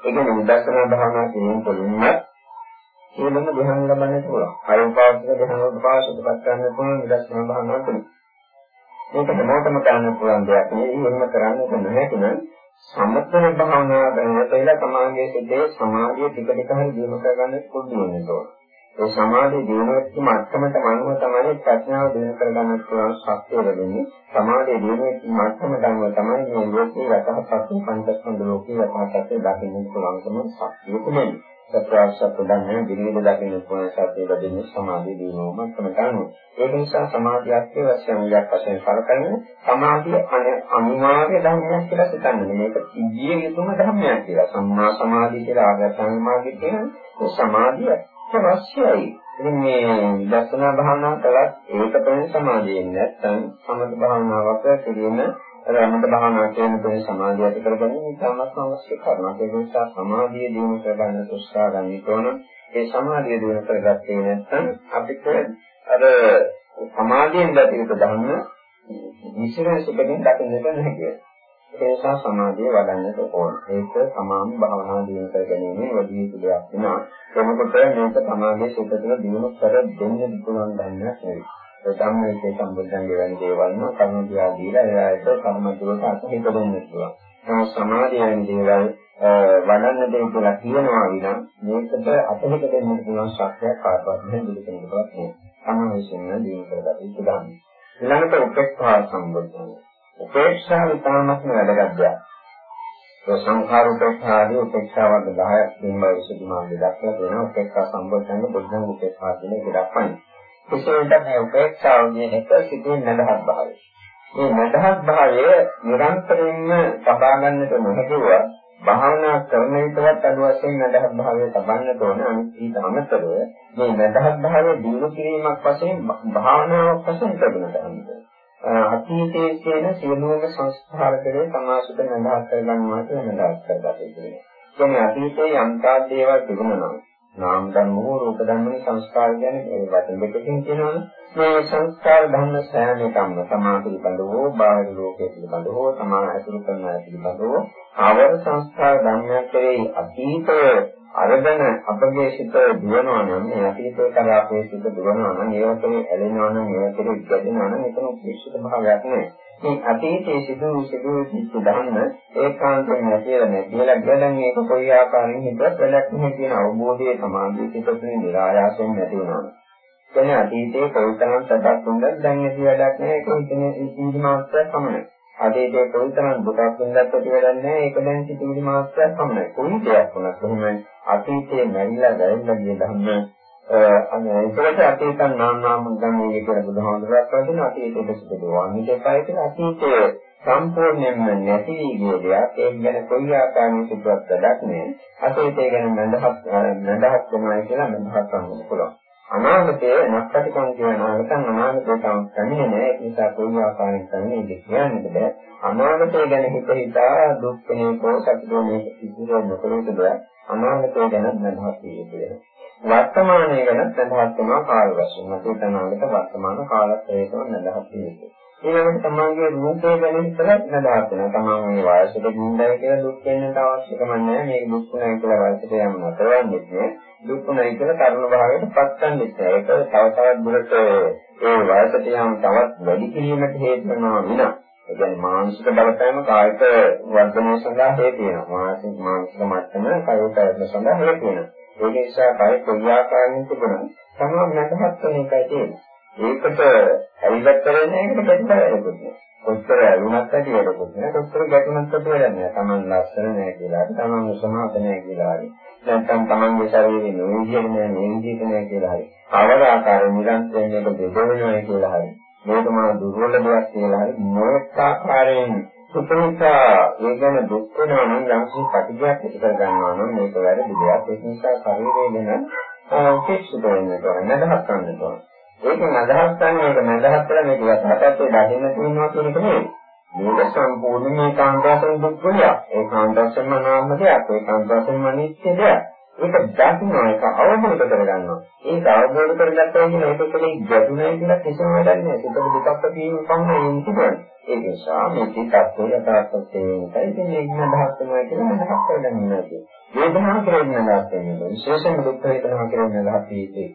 ඒ කියන්නේ විදර්ශනා භාවනා කිරීම තුළින්ම ඒලම ධ්‍යාන ලබන්නට පුළුවන්. අයෝපාසික ධ්‍යාන වලට පාසුපත් ගන්න පුළුවන් විදර්ශනා භාවනාව තුළින්. මේක හැමෝටම කරන්න පුළුවන් දෙයක් නෙවෙයි. එහෙම කරන්නට නොහැකි නම් සමතන භාවනාව කරනකොට ඒලා සමාගයේ සිටේ සමාධිය ටික ටික හරි දිනු කරගන්න පුරුදු වෙන්න ඕන. ඒ සමාධිය දිනුවෙච්ච මට්ටමට මනෝ තමයි ප්‍රඥාව දිනු කරගන්න පුළුවන් ශක්තිය ලැබෙන්නේ. සමාධිය දිනුවෙච්ච මට්ටමට අනුව තමයි මේ ලෝකේ යථාර්ථය පංචස්කන්ධ ලෝකේ යථාර්ථය දකින්න පුළුවන්කම ශක්තිය තිබෙන්නේ. සත්‍යාවශ්‍යක දන්නේ දිනෙක දකින්න පුළුවන් සත්‍ය ලැබෙන්නේ සමාධිය දිනුවම තමයි. ඒක නිසා සමාධියක් වශයෙන් වශයෙන් කරකරන සමාධිය අනිවාර්ය ධර්මයක් කියලා සිතන්නේ. මේක සිද්ධිය යුතුම ධර්මයක් කියලා. සම්මා සමාධිය කියලා ආගතන මාර්ගය කියන සමාධිය අවශ්‍යයි. ඉතින් මේ දර්ශනා භාවනා කළත් ඒක තමයි සමාධියෙන් නැත්නම් සමථ භාවනාවක් කිරීම රමත භාවනා කියන දේ සමාධිය ඇති කරගන්න ඉතාමත් අවශ්‍ය කාරණා. ඒ නිසා සමාධිය දිනු කරගන්න උත්සාහ ගන්න ඕන. ඒ සමාධිය දිනු කරගත්තේ නැත්නම් අපිට අර සමාධියෙන් දැකීම ධර්ම විශ්ලේෂකකින් දකින්නට නැහැ. ඒ නිසා සමාධිය වඩන්නට ඕන. ඒක සමාන භාවනා දිනු කර ගැනීම වැඩි යුතු දෙයක් නෙවෙයි. එතකොට මේක සමාධියේ සිත තුළ දිනු කර දෙන්න පුළුවන් ධර්මයක් නෙවෙයි. ඒ ධම්මයේ සම්බුද්ධංගේ වැනි දේවල් නම් කර්ම දිහා දීලා එයාට කර්ම දුරට අත්හිත දෙන්න පුළුවන්. ඒ සමාධිය වැනි දේවල් වඩන්න දෙන්න කියලා කියනවා විනම් මේකට අත්හිත දෙන්න පුළුවන් ශක්තියක් කාටවත් නැහැ බුදු කෙනෙකුටවත් නෑ. සමාවිෂයෙන් දිනු කරගන්න යුතු ධර්ම. ඊළඟට උපේක්ෂා සම්බුද්ධංග. උපේක්ෂාව ඉතාමත්ම වැදගත් දෙයක්. ඒ සංඛාර උපේක්ෂාදී උපේක්ෂාවක් 10ක් දෙන්න විසුද්ධි මාර්ගය දක්වලා තියෙනවා. උපේක්ෂා සම්බුද්ධංග බුද්ධංග උපේක්ෂා කියන එක දක්වන්නේ. විශේෂයෙන්ම මේ උපේක්ෂාව කියන එක සිදුවෙන නැදහත් භාවය. මේ නැදහත් භාවය නිරන්තරයෙන්ම සබා ගන්නට නොහැකිව භාවනා කරන විටවත් අඩු වශයෙන් නැදහත් භාවය තබන්නට ඕන අනිත් ඊට අමතරව මේ නැදහත් භාවය දිනු කිරීමක් වශයෙන් භාවනාවක් වශයෙන් ප්‍රගුණ කරනවා. අතීතයේ තියෙන සියලුම සංස්කාර කෙරේ සමාසිත නැදහත් කරගන්නවා කියන නැදහත් කරගත යුතුයි. කියන්නේ අතීතයේ යම්තා දේවල් තිබුණා නම් නාම ධර්ම හෝ රූප ධර්ම සංස්කාර කියන්නේ ඒ වචන දෙකකින් කියනවනේ මේ සංස්කාර ධර්ම සෑම එකක්ම තමා පිළිබඳව හෝ බාහිර ලෝකයේ පිළිබඳව හෝ තමා ඇතුළු කරන අය පිළිබඳව ආවර සංස්කාර ධර්මයක් කෙරෙහි අතීතය අරගෙන අපගේ සිත දුවනවා නම් මේ අතීතේ කරා අපේ සිත දුවනවා නම් ඒවට ඇලෙනවා නම් ඒවට ගැදෙනවා නම් එතන උපේක්ෂිත භාවයක් නෑ මේ අතීතයේ සිදු සිදු සිත් ධර්ම ඒකාන්තයෙන් නැතිව නැතිලා ගියනම් ඒක කොයි ආකාරයෙන් හිතුවත් වැඩක් නැහැ කියන අවබෝධයේ සමාධිය පිටුපින් નિરાයාසයෙන් නැති වෙනවා. එතන අතීතයේ කොයිතරම් සැපක් වුණත් දැන් ඇති වැඩක් නැහැ ඒක හිතේ ඉතිරි මාත්‍රයක් පමණයි. අතීතයේ කොයිතරම් දුකක් වුණත් ඇති වැඩක් නැහැ ඒක දැන් ඉතිරි මාත්‍රයක් පමණයි. කොයි දෙයක් වුණත් එහෙම අතීතයේ මැරිලා දැරිලා ගිය ධර්ම ඒකට අතීතං නාම නාම ගන්නේ කියලා බුදුහාමුදුරුවෝ කියනවා අතීතයේ සිදුව වන්නේ දෙකයි කියලා. අතීතයේ සම්පූර්ණයෙන්ම නැති වී ගිය දෙයක්. ඒක ගැන කොයි ආකාරයෙන් සිදුවත් වැඩක් නෑ. අතීතය ගැන මඳහත් මඳහත් වෙනවා කියලා මඳහත් කරන්න පුළුවන්. අනාගතයේ නැත්තටිකම් කියන අනාගතං අනාගතේ තම කන්නේ නෑ ඒ නිසා කොයි ආකාරයෙන් කරන්නේ ඒක කියන්නද බෑ අනාගතය ගැන හිත හිතා දුක් වෙනකෝ සතුටු මේක සිදුවෙන්නේ නොකරන දෙයක් අනාගතය ගැන මඳහත් වෙන්නේ වර්තමානයේ ගැන සඳහන් කරනවා කාල වශයෙන්. අතීත අනාගත වර්තමාන කාලත්‍රයේම නදහත් වෙන්නේ. ඊළඟට තමන්ගේ රූපය ගැන හිතලා නදාත් වෙනවා. තමන් මේ වයසට ගිහින්දා කියලා දුක් වෙන්නට අවශ්‍ය කමන්නේ මේ දුක් නැහැ කියලා වයසට යන්න නතරවන්නේ නෑ. දුක් නැහැ කියලා තරුණ භාවයට පත් ගන්නෙ නෑ. ඒක තව තවත් දුරට ඒ වයසට යම් තවත් වැඩි කිරීමට හේතු වෙනවා විනා. ඒ කියන්නේ මානසික බලපෑම කායික වර්ධනය සඳහා හේතු වෙනවා. මානසික මානසික මට්ටම කායික සඳහා හේතු වෙනවා. ඒක නිසා කය කොයි ආකාරයෙන් තිබුණත් තමයි නැදහත් වෙන එකයි තියෙන්නේ. ඒකට ඇවිල්ලා කරන්නේ ඒකට ප්‍රතිඵලයක්වත් නෑ. කොච්චර ඇලුනත් ඇති වැඩකුත් නෑ. කොච්චර ගැටුනත් ඇති වැඩක් නෑ. Taman ලස්සන නෑ කියලා හරි, Taman උසමාත නෑ කියලා හරි. නැත්නම් Tamanගේ ශරීරේ නොවිදියට නෑ, මේ විදියට නෑ කියලා හරි. අවර ආකාරයෙන් නිරන්තරයෙන් මේක දෙදෙවෙනවා කියලා හරි. මේක මා දුර්වල දෙයක් කියලා හරි. මොකක් ආකාරයෙන් සුපිරිතා ඒ ගැන දුක් වෙනවා නම් යම්කිසි ප්‍රතික්‍රියාවක් ඇති කර ගන්නවා නම් මේක වැරදි දෙයක්. ඒ නිසා ශරීරය ගැන ශික්ෂිත වෙන්න ඕන. නදහස් ගන්න ඕන. ඒකෙන් අදහස් ගන්න එක නදහස් කරලා මේක යථාර්ථයේ දකින්න තියෙනවා කියන එක නෙවෙයි. මේක සම්පූර්ණ මේ කාන්තාවෙන් දුක් වෙනවා. ඒ කාන්තාවෙන්ම නාම දෙයක්. ඒ කාන්තාවෙන්ම අනිත්‍ය දෙයක්. ඒක දකින්න එක අවබෝධ කරගන්නවා. ඒක අවබෝධ කරගත්තා කියන එක කෙනෙක් ගැටුණයි කියලා කිසිම වැඩක් නැහැ. ඒක දුකක් තියෙන පමණයි ඉන්නේ. ඒ නිසා මේ පිටත් යථාර්ථයෙන් ඉතින් මේ ඉන්න දහස් වෙනවා කියලා මම හස්සගෙන ඉන්නවා. වේදනාව කියලා ඉන්න දහස් වෙනවා. විශේෂම දුක් වේදනාව කියලා ඉන්න දහස් තියෙන්නේ.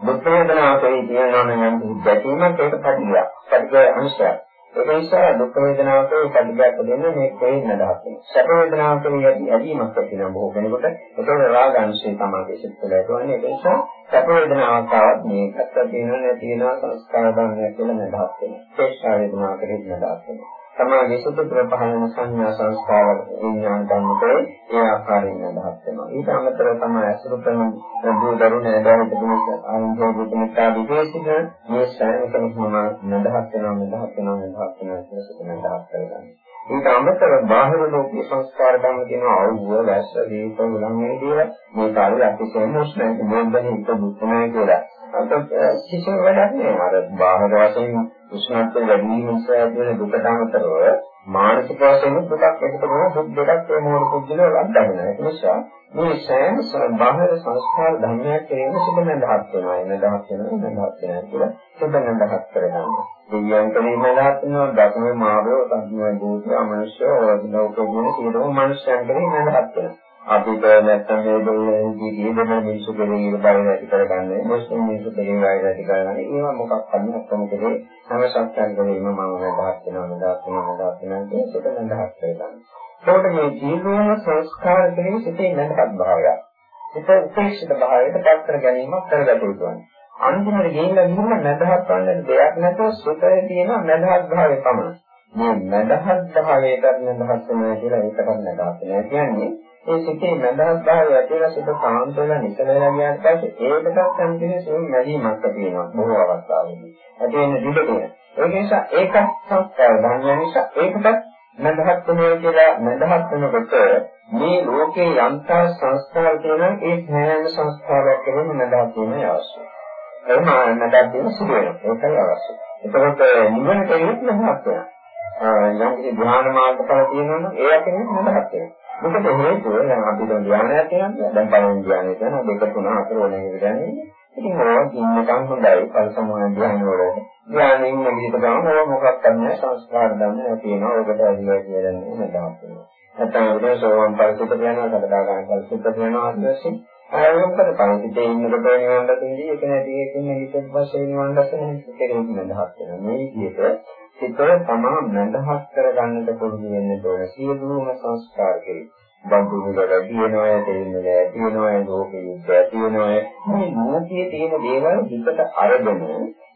දුක් වේදනාව කියනවා නම් දැකීමක් ඒක පටිගයක්. පටිගය අංශයක්. ඒක නිසා දුක් වේදනාවට කඩියක් දෙන්න මේ තේින්න දහස්. සැප වේදනාවට යටි ඇදීමක් ඇති වෙන බොහෝ කෙනෙකුට ඒතකොට රාග අංශය තමයි සිත් තුළ ඇතිවන්නේ. ඒක නිසා සැප වේදනාවක් ආවත් මේකත් තියෙනවා නැති වෙනවා සංස්කාර ධර්මයක් කියලා නදහස් වෙනවා. ශේෂ්ඨ වේදනාවකට හින්න දහස් වෙනවා. තමයි සුදු ප්‍රපහන සංඥා සංස්කාර විඥාන ධර්මකේ ඒ ආකාරයෙන් අදහස් වෙනවා. ඊට අමතරව තමයි අසුරු කරන දු දරුණ ඇදාට තිබෙන ආනන්ද බුදුමතා විදේශික මේ සෑම කෙනෙක්ම නදහස් වෙනවා නදහස් වෙනවා නදහස් වෙනවා කියලා සිතන නදහස් කරගන්නවා. ඊට අමතරව බාහිර ලෝකීය සංස්කාර ධර්ම කියන අවුව වැස්ස දීප උලන් මේ දේවල් මේ කාලේ අතිශයින් උෂ්ණයි මොන්දනේ හිත දුක් නැහැ කියලා. අත කිසිම වැඩක් නෑ. අර බාහිර වශයෙන් උෂ්ණත්වය වැඩි වීම නිසා ඇතිවන දුකට අමතරව මානසික වශයෙන් දුකක් එකතු වෙන දුක් දෙකක් ඒ මොහොත පුද්ගලව අත්දකිනවා. ඒ නිසා මේ සෑම බාහිර සංස්කාර ධර්මයක් කියන සුබමෙන් දහත් වෙනවා. එන දහත් වෙනවා, එන දහත් වෙනවා කියලා සුබමෙන් දහත් කරගන්නවා. දෙවියන් කෙනෙක් දහත් වෙනවා, දකුණේ මාර්ගය, සම්මුතිය, දෝෂය, අමනුෂ්‍ය, ලෝකෝගුණ සියලුම මනුෂ්‍යයන් කෙනෙක් දහත් වෙනවා. අපිට නැත්තම් මේ දෙවියන්ගේ ජීවන මිනිසු කෙරෙහි බය නැති කරගන්නේ මුස්ලිම් මිනිසු කෙරෙහි බය නැති කරගන්නේ ඒවා මොකක් අන්න ඔක්කොම කෙරේ හැම සත්‍යයන් කෙරෙහිම මම නදාස් වෙනවා නදාස් වෙනවා නදාස් වෙනවා කියන එක නදාස් කරගන්න. ඒකට මේ ජීවන සංස්කාර කෙරෙහි සිතේ නැතත් භාවයක්. සිත උපේක්ෂිත භාවයට පත් කර ගැනීමක් කරගත යුතුයි. අන්තිමට ගිහිල්ලා ගිහින් නැදහත් වන්න දෙයක් නැතුව සුතේ තියෙන නැදහත් භාවය පමණයි. මේ නැදහත් භාවයට නැදහත් වෙනවා කියලා ඒකටත් නැදහත් වෙනවා කියන්නේ ඒ සිතේ මඳහත් භාවය ඇතිවලා සිත සාන්ත වෙලා නිකල වෙලා ගියාට පස්සේ ඒකටත් සම්පූර්ණ මැදීමක් ඇති වෙනවා බොහෝ අවස්ථාවලදී. ඇති වෙන දිගටම. ඒක නිසා ඒකත් සංස්කාර ධර්ම නිසා ඒකටත් මඳහත් වෙනවා කියලා මඳහත් වෙනකොට මේ ලෝකේ යන්තා සංස්කාර තියෙනවා ඒ හැම සංස්කාරයක් කෙරෙහිම මඳහත් වෙන අවශ්‍යයි. එහෙම මඳහත් වෙන සිදු වෙනවා. ඒකයි අවශ්‍යයි. එතකොට නිවන කෙරෙහිත් මඳහත් වෙනවා. යම් කිසි ධ්‍යාන මාර්ගඵල තියෙනවා නම් ඒ අතරින් මඳහත් වෙනවා. මොකද හේතුව දැන් අපි දැන් ධ්‍යානයක් කියනවා දැන් පළවෙනි ධ්‍යානය කියන දෙක තුන හතර වෙන එක ගන්නේ ඉතින් ඕවා ඉන්නකම් හොඳයි. පරිසමෝහ ධ්‍යාන වල. ධ්‍යානෙින් නැගිට ගමන් ඕවා මොකක්ද නැහැ සංස්කාර ධර්ම නැතිනවා ඔකට ඇදිලා කියලා නේද නැත්නම් ඒක සෝවන් පරිසුත යනවා සකදාගාන පරිසුත යනවා ආදිවාසී ආයෝගකට පරිසුතේ ඉන්නකොට නිවන් දකින්නේ. ඒක නැති එකකින් ඊට පස්සේ නිවන් දකින්න. කෙරෙන්න නදහස් වෙනවා. මේ විදිහට සිතේ තමා මඳහත් කරගන්නට පුළුවන් වෙන්න ඕන සියලුම සංස්කාර කෙරේ. බඳු විවර දිනනවා තේින්නේ දිනනවා ලෝකෙ යුද්ධ දිනනවා මේ මොහොතේ තියෙන දේවල් හිතට අරගෙන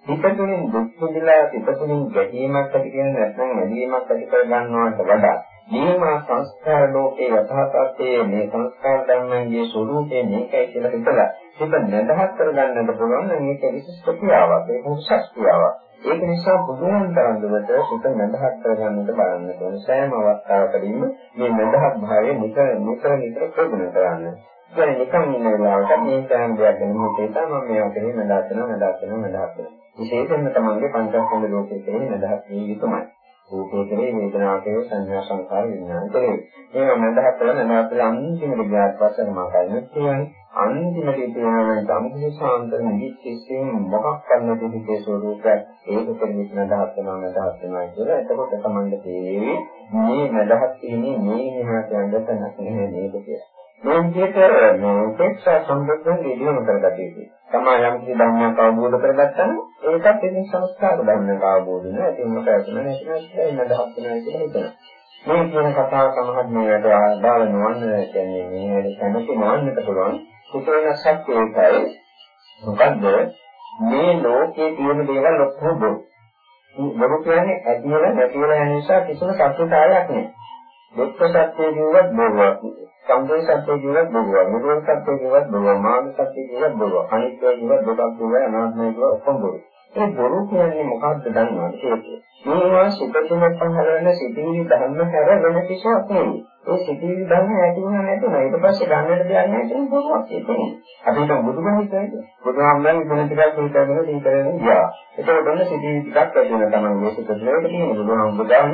හිත තුළින් දුක් විඳලා හිත තුළින් ගැටීමක් ඇති කියන නැත්නම් වැඩිවීමක් ඇති කර ගන්නවට වඩා මේමා සංස්කාර ලෝකේ යථා තත්ත්වයේ මේ සංස්කාර ධර්මයන්ගේ ස්වરૂපය මේකයි කියලා හිතලා හිත නැදහත් කරගන්නට පුළුවන් නම් මේක විශිෂ්ට ක්‍රියාවක් ඒක උසස් ක්‍රියාවක් ඒක නිසා බුදුන් තරඳුවට සිත නැදහත් කරගන්නට බලන්න ඕන සෑම අවස්ථාවකදීම මේ නැදහත් භාවය නිතර නිතර නිතර ප්‍රගුණ කරන්න. කියන්නේ නිකන් ඉන්න වෙලාවට මේ සෑම දෙයක් ගැන හිතේ තමයි මම මේවා කෙරේ නැදහත් වෙනවා නැදහත් වෙනවා නැදහත් වෙනවා. විශේෂයෙන්ම තමන්ගේ පංචස්කන්ධ ලෝකයේ කෙරේ නැදහත් වී යුතුමයි. රූපේ කෙරේ වේදනාවේ සංඥා සංකාර විඥාන කෙරේ. මේවා නැදහත් කරලා නැදහත් කරලා අන්තිමට ගියාට පස්සේ මම කියන්නේ අන්තිමට ඉතිරෙන ධම්මේ සාන්තර නිදිච්චෙන් මොකක් කරන්නද හිතේ ස්වરૂපයක් ඒක කෙනෙක් නදහස් වෙනවා නදහස් වෙනවා කියලා එතකොට තමයි තේරෙන්නේ මේ නදහස් තියෙන්නේ මේ නිහාට යන්න තැනක් නෙමෙයි නේද කියලා. මේ විදිහට මේ උපේක්ෂා සම්බන්ධයෙන් ඉදිරියම කරගත යුතුයි. තමයි යම් කිසි ධර්මයක් අවබෝධ කරගත්තා නම් ඒකත් ඉතින් සංස්කාර ධර්මයක් අවබෝධ වෙනවා. ඒක මොකද නැතිනම් නදහස් වෙනවා කියලා හිතනවා. මේ කියන කතාව සමහර මේකට ආදාළ නොවන්න කියන්නේ මේ කැමති නොවන්නට පුළුවන්. කුසලන සත්‍ය ඒකයි. මොකද්ද? මේ ලෝකයේ තියෙන දේවල් ඔක්කොම බොරු. බොරු කියන්නේ ඇතිවල නැතිවල යන නිසා කිසිම සත්‍යතාවයක් නැහැ. දුක්ඛ සත්‍ය කියුවත් බොරුවක්. සම්පේ සත්‍ය කියුවත් බොරුවක්. නිරෝධ සත්‍ය කියුවත් බොරුවක්. මාර්ග සත්‍ය කියුවත් බොරුවක්. අනිත්‍ය කියුවත් දුකක් කියුවත් අනාත්මය කියුවත් ඔක්කොම බොරුවක්. ඒ බොරු කියන්නේ මොකක්ද දන්නවද කියලා. මේවා සිතතුම පහළ වෙන සිතිවිලි ධර්ම හැර වෙන කිසිවක් නෙවෙයි. ඒ සිතිවිලි ධර්ම ඇති වෙනා නැතුන ඊට පස්සේ ගන්නට දෙයක් නැහැ කියන බොරුවක් ඒක. අපිට බුදුගුණ හිතන්නේ. බුදුහාමුදුරන් ගුණ ටිකක් හිතගෙන දීකරගෙන ගියා. ඒකෝ දන්න සිතිවිලි ටිකක් ඇති වෙන තමයි මේ සිත දෙලට තියෙන බුදුහාමුදුරන්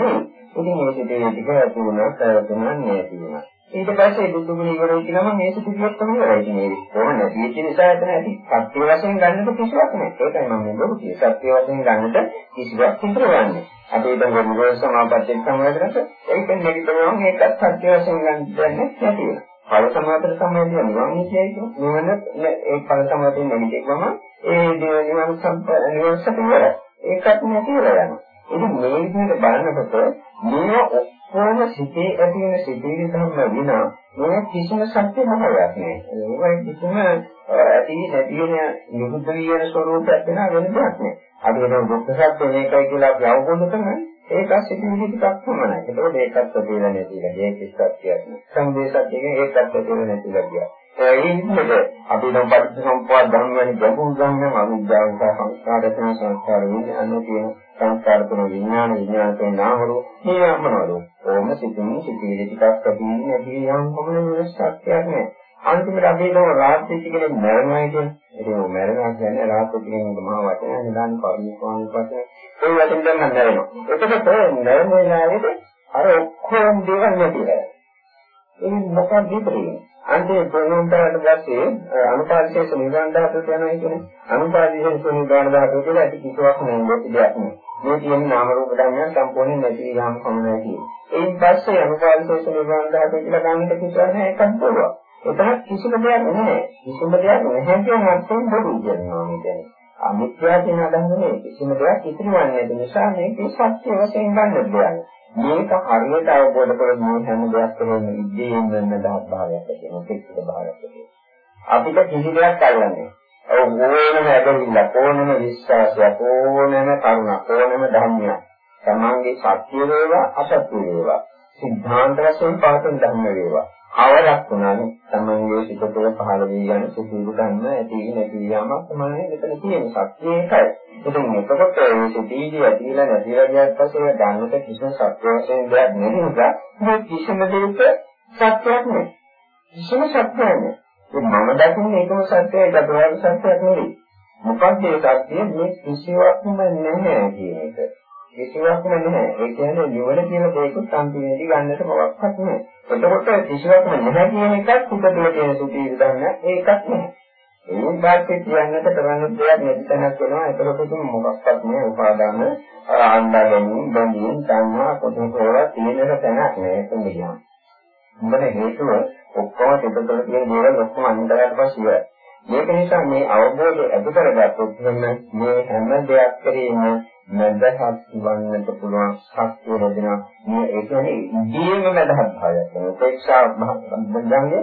ඉතින් මේ සිතිවිලි ටික ඇති වුණා කරතුණා නැති වුණා. ඊට පස්සේ බුදු ගුණ ඉවරයි කියනම මේ සිතිවියක් තමයි ඉවරයි. ඉතින් මේ කොහොම නැති වෙච්ච නිසා එතන ඇති සත්‍ය වශයෙන් ගන්නට කිසිවක් නැහැ. ඒකයි මම මේ බොරු කිය. සත්‍ය වශයෙන් ගන්නට කිසිවක් හිතවන්නේ. අපි දැන් ගොඩ සමාපත්තිය සම්බන්ධනට ඒක නෙගිටවම ඒකත් සත්‍ය වශයෙන් ගන්න දෙන්නේ නැති වෙනවා. ඵල සමාතර සම්බන්ධය නිවන් කියයි නිවන ඒ ඵල සමාතර නෙගිටවම ඒ නිවන සම්ප නිවන සතිවර ඒකත් නැති වෙලා යනවා. ඉතින් මේ විදිහට බලනකොට මේ කොහොම සිතේ ඇති වෙන සිතේ ධර්ම විනා මොන කිසිම සත්‍ය භාවයක් නෑ. ඒක කිසිම ඇති නැති වෙන නිරුද්ධ වෙන ස්වરૂපයක් වෙන වෙන දෙයක් නෑ. අපි හිතමු දුක්ඛ සත්‍ය මේකයි කියලා අපි අවබෝධ කරගන්න ඒක සිතිවිලි ටිකක් පමණයි. ඒකෝට ඒකත් තේරෙන්නේ නැතිලා මේක සත්‍යයක් නේ. සංදේශ සත්‍යයෙන් ඒකත් තේරෙන්නේ නැතිලා කියනවා. ඒ විදිහට අපි නම් පටිච්චසමුප්පාද ධර්ම වැනි ගැඹුරු ධර්ම අවිද්‍යාව සහ සංස්කාර රචන සංස්කාර විඥාන කියන සංස්කාර තුන විඥාන විඥාන කියන නාම රූප මේ යමනවලු. ඕම සිතින් සිතිවිලි ටිකක් අපින්නේ නැති යම් කොමන සත්‍යයක් නෑ. අන්තිමට අපි නෝ රාත්‍රී ටිකේ මරණය කියන්නේ. ඒක මරණය කියන්නේ රාත්‍රී ටිකේ මහා වචන නිදාන පරිපාලන වශයෙන් ඒ වචෙන් දැන් මම දැනෙනවා. එතකොට නැරෙන වෙලාවේදී අර ඔක්කොම දේවල් නැතිලා. ඒ මොකක්ද දීපේ? අන්තිම ප්‍රණෝන්දාට පස්සේ අනුපාදිශේෂ නිර්වාණ ධාතුවට යනවා කියන්නේ අනුපාදිශේෂ නිර්වාණ ධාතුව කියලා ඇති කිසිවක් නැහැ දෙයක් නෙවෙයි. මේ තියෙන නාම රූප ධර්මයන් සම්පූර්ණයෙන් නැති යාම කොහොමද කියන්නේ. ඒන් පස්සේ අනුපාදිශේෂ නිර්වාණ ධාතුව කියලා ගන්නට කිසිවක් නැහැ එකක් බොරුවක්. එතන කිසිම දෙයක් නැහැ. කිසිම දෙයක් නැහැ කියන අර්ථයෙන් බොරු කියනවා මේ කියන්නේ. අමිත්‍යා කියන අදහසේ කිසිම දෙයක් ඉතිරිවන්නේ නැති නිසා මේක සත්‍ය වශයෙන් ගන්න දෙයක්. මේක හරියට අවබෝධ කරගන්න හැම දෙයක් කරන ඉදීන් වෙන දහස් භාවයක් තියෙනවා පිළිසිත භාවයක් තියෙනවා. අපිට කිසි දෙයක් අල්ලන්නේ. ඔව් ඕනම ඇදහිල්ල, ඕනම විශ්වාසය, ඕනම කරුණ, ඕනම ධර්මයක්. තමන්ගේ සත්‍ය වේවා අසත්‍ය වේවා. සිද්ධාන්ත වශයෙන් පාතන ධර්ම වේවා. අවරක් වුණානේ තමන්ගේ සිත තුළ පහළ වී යන සිතිවිලි ගන්න ඇති නැති යාමක් තමයි මෙතන තියෙන සත්‍ය ඒකයි. ඉතින් එතකොට මේ සිතිවිලි ඇතිලා නැතිලා ගියත් පස්සේ ගන්නට කිසිම සත්‍ය වශයෙන් දෙයක් නෙවෙයි නිසා මේ කිසිම දෙයක සත්‍යයක් නෑ. කිසිම සත්‍යයක් නෑ. මම දකින්නේ ඒකම සත්‍යයි චතුරාර්ය සත්‍යයක් නෙවෙයි. මොකක්ද ඒ සත්‍යය මේ කිසිවක්ම නැහැ කියන එක. කිසිවක්ම නැහැ. ඒ කියන්නේ නිවන කියන දෙයක අන්තිමේදී ගන්නට මොකක්වත් නැහැ. එතකොට කිසිවක්ම නැහැ කියන එකත් හිත තුළ තියෙන සුඛී විදන්න ඒකත් නැහැ. ඒ වාක්‍යය කියන්නට කරන්න දෙයක් නැති තැනක් වෙනවා. එතකොට තුන් මොකක්වත් නැහැ. උපාදාන ආන්දාගෙන් බැඳීම් සංහා කොටෝරා තියෙන තැනක් නෑ ඒක නියම. මොකද හේතුව ඔක්කොම හිත තුළ තියෙන දේවල් ඔක්කොම අන්තරයට පස්සේ මේක නිසා මේ අවබෝධය ඇති කරගත්තොත් මේ හැම දෙයක් කෙරෙහිම මදහත් වන්නට පුළුවන් ශක්තිය ලැබෙනවා. මේ ඒ කියන්නේ ඉදීම මදහත් භාවයක් වෙනවා. උපේක්ෂා භාවයන්ගේ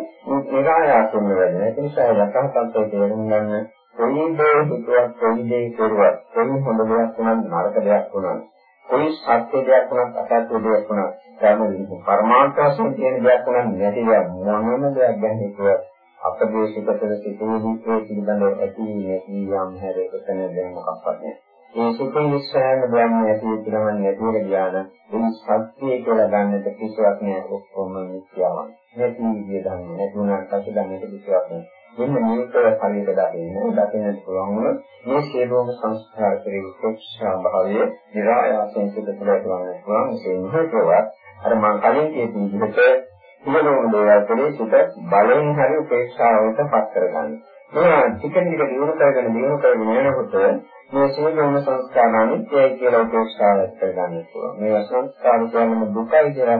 නිරායාසයෙන් වැඩෙන. ඒ නිසා යථාර්ථය තේරුම් ගන්න කොයි දේ හිතුවක් කොයි දේ කරුවත් කොයි හොඳ දෙයක් වුණත් නරක දෙයක් වුණත් කොයි සත්‍ය දෙයක් වුණත් අසත්‍ය දෙයක් වුණත් තමයි පරමාර්ථ වශයෙන් තියෙන දෙයක් වුණත් නැති දෙයක් මොනම දෙයක් ගැන හිතුවත් අපගේ සිතේ සිටින දේ පිළිබඳව ඇති නැති යම් හැරෙකතන දැන් මොකක්වත් නැහැ. මේ සුඛින් සෑම දෙයක්ම ඇති කියලා නැතිව ගියාන මේ සත්‍යය කියලා ගන්නට කිසිවක් නෑ ඔක්කොම මිත්‍යාවක්. නැති විදිය දන්නේ නැතුණාට පස්සේ ගන්නට කිසිවක් නෑ. මෙන්න මේක හරියට දකින්න දකින්නට පුළුවන් වුණොත් මේ සියලුම සංස්කාර කෙරෙහි ප්‍රොක්ෂා භාවයේ નિરાයාසයෙන් සිදු කරගන්න පුළුවන් මේකවත් අර මම කලින් කියපු විදිහට සියලුම දේවල් කෙරෙහි සිත බලෙන් හරි උපේක්ෂාවට පත් කරගන්න. මේ ටික ටික දිනු කරගෙන දිනු කරගෙන යනකොට මේ සියලුම සංස්කාර අනිත්‍යයි කියලා උපේක්ෂාවත් කරගන්න පුළුවන්. මේ සංස්කාර කියන්නේ දුකයි කියලා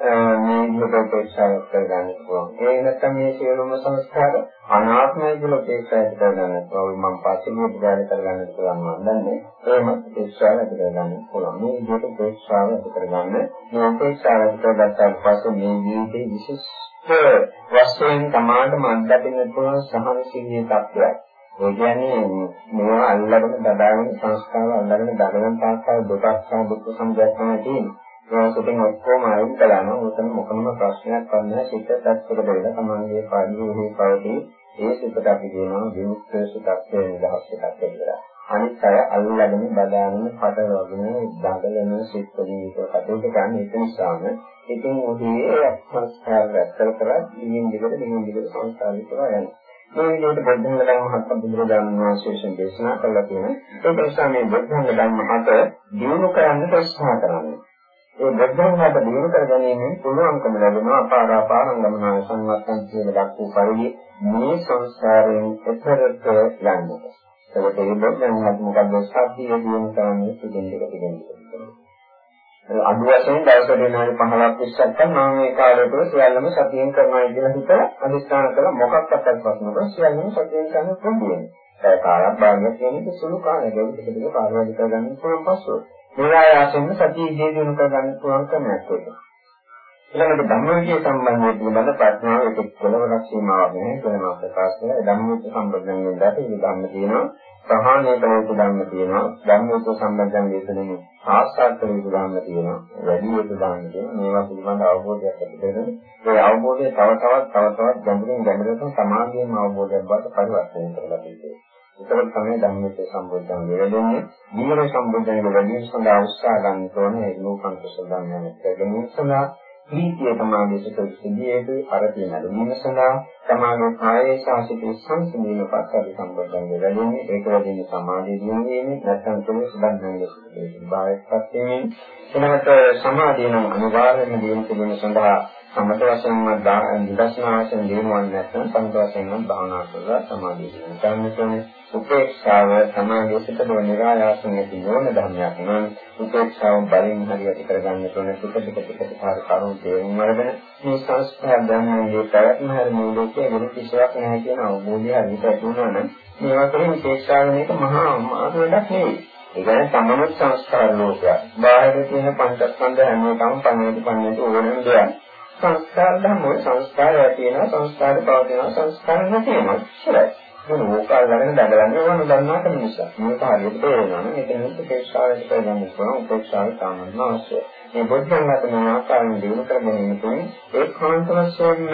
මේ විදිහට උපේක්ෂාවත් කරගන්න පුළුවන්. ඒ නැත්නම් මේ සියලුම සංස්කාර අනාත්මයි කියලා උපේක්ෂාවත් කරගන්න පුළුවන්. මම පස්සේ බුද්ධාල කරගන්න පුළුවන් මම දන්නේ. එහෙම උපේක්ෂාවත් කරගන්න පුළුවන්. මේ විදිහට උපේක්ෂාවත් කරගන්න මේ උපේක්ෂාවත් කරගත්තාට පස්සේ මේ ජීවිතේ විශේෂ වශයෙන් තමාටම අත්දකින්න පුළුවන් සහනශීලී තත්ත්වයක්. ඒ කියන්නේ මේවා අල්ලගෙන දඩාගෙන සංස්කාර අල්ලගෙන දඩගෙන තාක්කල් දුකක් සහ දුක් සමුදයක් තමයි තියෙන්නේ. ඒකෙන් ඔක්කොම අයින් කළාම උතන මොකම ප්‍රශ්නයක් වන්නේ සිත සත්‍යක දෙල තමන්ගේ පාඩුවේ පවතී ඒ සිතට අපි කියනවා විමුක්ත සිතක්යේ නිදහස් සිතක් කියලා. අනිත් අය අල්ලගෙන බදාගෙන පටලවගෙන දඟලන සිත් වලින් ඒක කටයුතු කරන්නේ ඒක නිසාම ඉතින් ඔහේ සංස්කාර රැත්තර කරා දිනින් දිගට දිනින් දිගට සංස්කාරික කරා යනවා. මේ විදිහට බුද්ධංග ධර්ම හත බුදුරජාණන් වහන්සේ විසින් දේශනා කළා කියන ඒක නිසා මේ බුද්ධංග ධර්ම හත දිනු කරන්නට උත්සාහ කරන්නේ. ඒ බද්ධංගාට දිනු කර ගැනීමෙන් පුළුවන්කම ලැබෙනවා අපාරාපාරංගමනා සංවත්තන් කියලා දක්වපු පරිදි මේ සංසාරයෙන් එතරට යන්න. ඒකට ඒ බද්ධංගාට මොකද සත්‍යය දිනු කරන්නේ පිළිඳික පිළිඳික. අඩු වශයෙන් දවසට විනාඩි 15ක් 20ක් ගන්න මේ කාලය තුළ සියල්ලම සතියෙන් කරනවා කියලා හිත අදිස්ථාන කළ මොකක්වත් අත්පත් සියල්ලම සතියෙන් කරන්න පුළුවන්. ඒ කාලයක් භාගයක් කියන්නේ සුළු කාලයක ටික ටික පාරවල් කරගන්න පුළුවන් පස්සෝ. නිරායාසයෙන්ම සතිය ඉදී දිනු කරගන්න පුළුවන් ක්‍රමයක් ඒක. ඊළඟට ධම්මවිචේ සම්බන්ධයෙන් පිළිබඳ ප්‍රඥාව එක කෙලවරක් සීමාවක් නැහැ කියලා ප්‍රකාශ කරලා ධම්මවිචේ සම්බන්ධයෙන් දැට මේ ධම්ම තියෙනවා. ප්‍රහාණය කළ යුතු ධම්ම තියෙනවා. ධම්මවිචේ සම්බන්ධයෙන් දේශනෙමු සාක්ෂාත් කළ යුතු ධම්ම තියෙනවා. වැඩි යුතු ධම්ම තියෙනවා. මේවා පිළිබඳ අවබෝධයක් ඇති කරගෙන ඒ අවබෝධය තව තවත් තව තවත් ගැඹුරින් ගැඹුරට සමාධියෙන් අවබෝධයක් බවට පරිවර්තනය කරලා තියෙනවා ඒකත් තමයි ධම්මික සම්බුද්ධන් වෙරෙන්නේ. දීර්ඝ සම්බුද්ධන් වෙරෙන්නේ සඳහා උත්සාහ ගන්න ඕනේ ඒ ලෝකං කුසල ධර්මයන් කරගෙන සඳහා ප්‍රීතිය තමයි සිත සිදියේදී අර තියෙන අනුමත සඳහා සමාන කායේ ශාසිතේ සංසිඳීම පස්සට සම්බුද්ධන් වෙරෙන්නේ ඒක වගේම සමාධිය දිනුනේ නැත්නම් තුනේ සුබන්ධන්නේ සිදුවේ භාවයක්පත් වෙන්නේ එනකට සමාධිය නම් අනිවාර්යයෙන්ම දිනු කිරීම සඳහා සමත වශයෙන්ම විදර්ශනා වශයෙන් දිනුවන්නේ නැත්නම් සමත වශයෙන්ම භාවනා කරලා සමාධිය දිනු ගන්න උපේක්ෂාව සමාගයේ සිට බව નિરાයාසයෙන් ඇති නොවන ධර්මයක් නම් උපේක්ෂාව බලින් හරියට කරගන්න තොන ටික ටික ටික ටික කරුණු තේරුම් අරගෙන මේ සංස්කාර ධර්මයේ පැවැත්ම හැර මූලිකයේ වෙන කිසිවක් නැහැ කියන අවබෝධය හරියට ඇති වුණා නම් මේවා කරේ උපේක්ෂාව මේක මහා අමාරු වැඩක් නෙවෙයි. ඒ කියන්නේ තමම සංස්කාර ලෝකයක්. බාහිර තියෙන පංචස්කන්ධ හැම එකම පණේට පණේට ඕනෙම දෙයක්. සංස්කාර ධර්ම සංස්කාරය තියෙනවා සංස්කාර පවතිනවා සංස්කාර නැති වෙනවා. ඉතින් මොන ඕකාලගෙන දඟලන්නේ ඕන දන්නාට නිසා. මේක හරියට තේරෙනවා නම් මෙතන උපේක්ෂාවට කරගන්න පුළුවන් උපේක්ෂාව සාමාන්‍ය අවශ්‍යයි. මේ බුද්ධංග අතර ආකාරයෙන් දිනු කරගෙන ඉන්නේ ඒකාන්ත වශයෙන්ම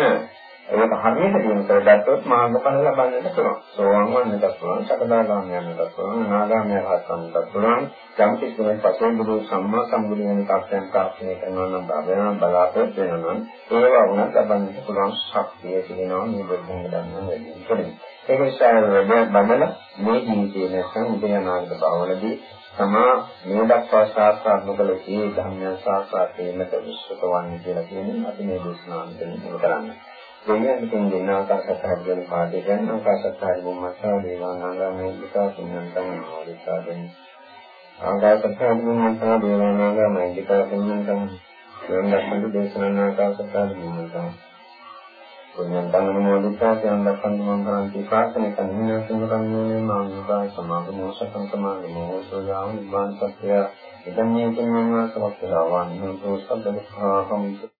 ඒක හරියට දිනු කරගත්තොත් මාර්ගඵල ලබන්නට පුළුවන්. සෝවාන් වන්නට පුළුවන්, සකදාගාමී යන්නට පුළුවන්, අනාගාමී රහත් වන්නට පුළුවන්. යම් කිසි කෙනෙක් පසුන් බුදු සම්මා සම්බුදු වෙන තාක්ෂණ ප්‍රාප්තිය කරනවා නම් බාබයන් බලාපොරොත්තු වෙනවා නම් ඒවා වුණත් ලබන්නට පුළුවන් ශක්තිය තියෙනවා මේ බුද්ධංග ධර්ම වැඩි කරන්නේ. ඒක නිසා වැඩ බඳලා මේ ජීවිතයේ නැත්නම් ඉදිරි අනාගත භවවලදී තමා මේ දක්වා සාස්ත්‍රාත් නොකළ ඒ ධර්මයන් සාස්ත්‍රාත් වීමට විශ්වක වන්නේ කියලා කියන්නේ අපි මේ දේශනාවෙන් කරන්නේ. දෙවියන්ගෙන් දෙන ආකාශසහගත පාඩේ ගැන ආකාශසහගත මොහොතේ දේවානාගාමී විකා පුඤ්ඤන්තං නෝදිකාදෙන් ආකාශසහගත මොහොතේ දේවානාගාමී විකා පුඤ්ඤන්තං යොන්දස්සු දේශනාන ආකාශසහගත මොහොතේ පුඤ්ඤන්තං නෝදිකා යොන්දස්සු මොහොතේ ශාසනික නියමයෙන් කන්නේ මානුභා සමාගමෝ සතං සමාගමෝ සෝයාම් නිබ්බාන සත්‍ය ඉදම් මේ පුඤ්ඤං වාසවක්ඛලා වන්නෝ සබ්බ දුක්ඛ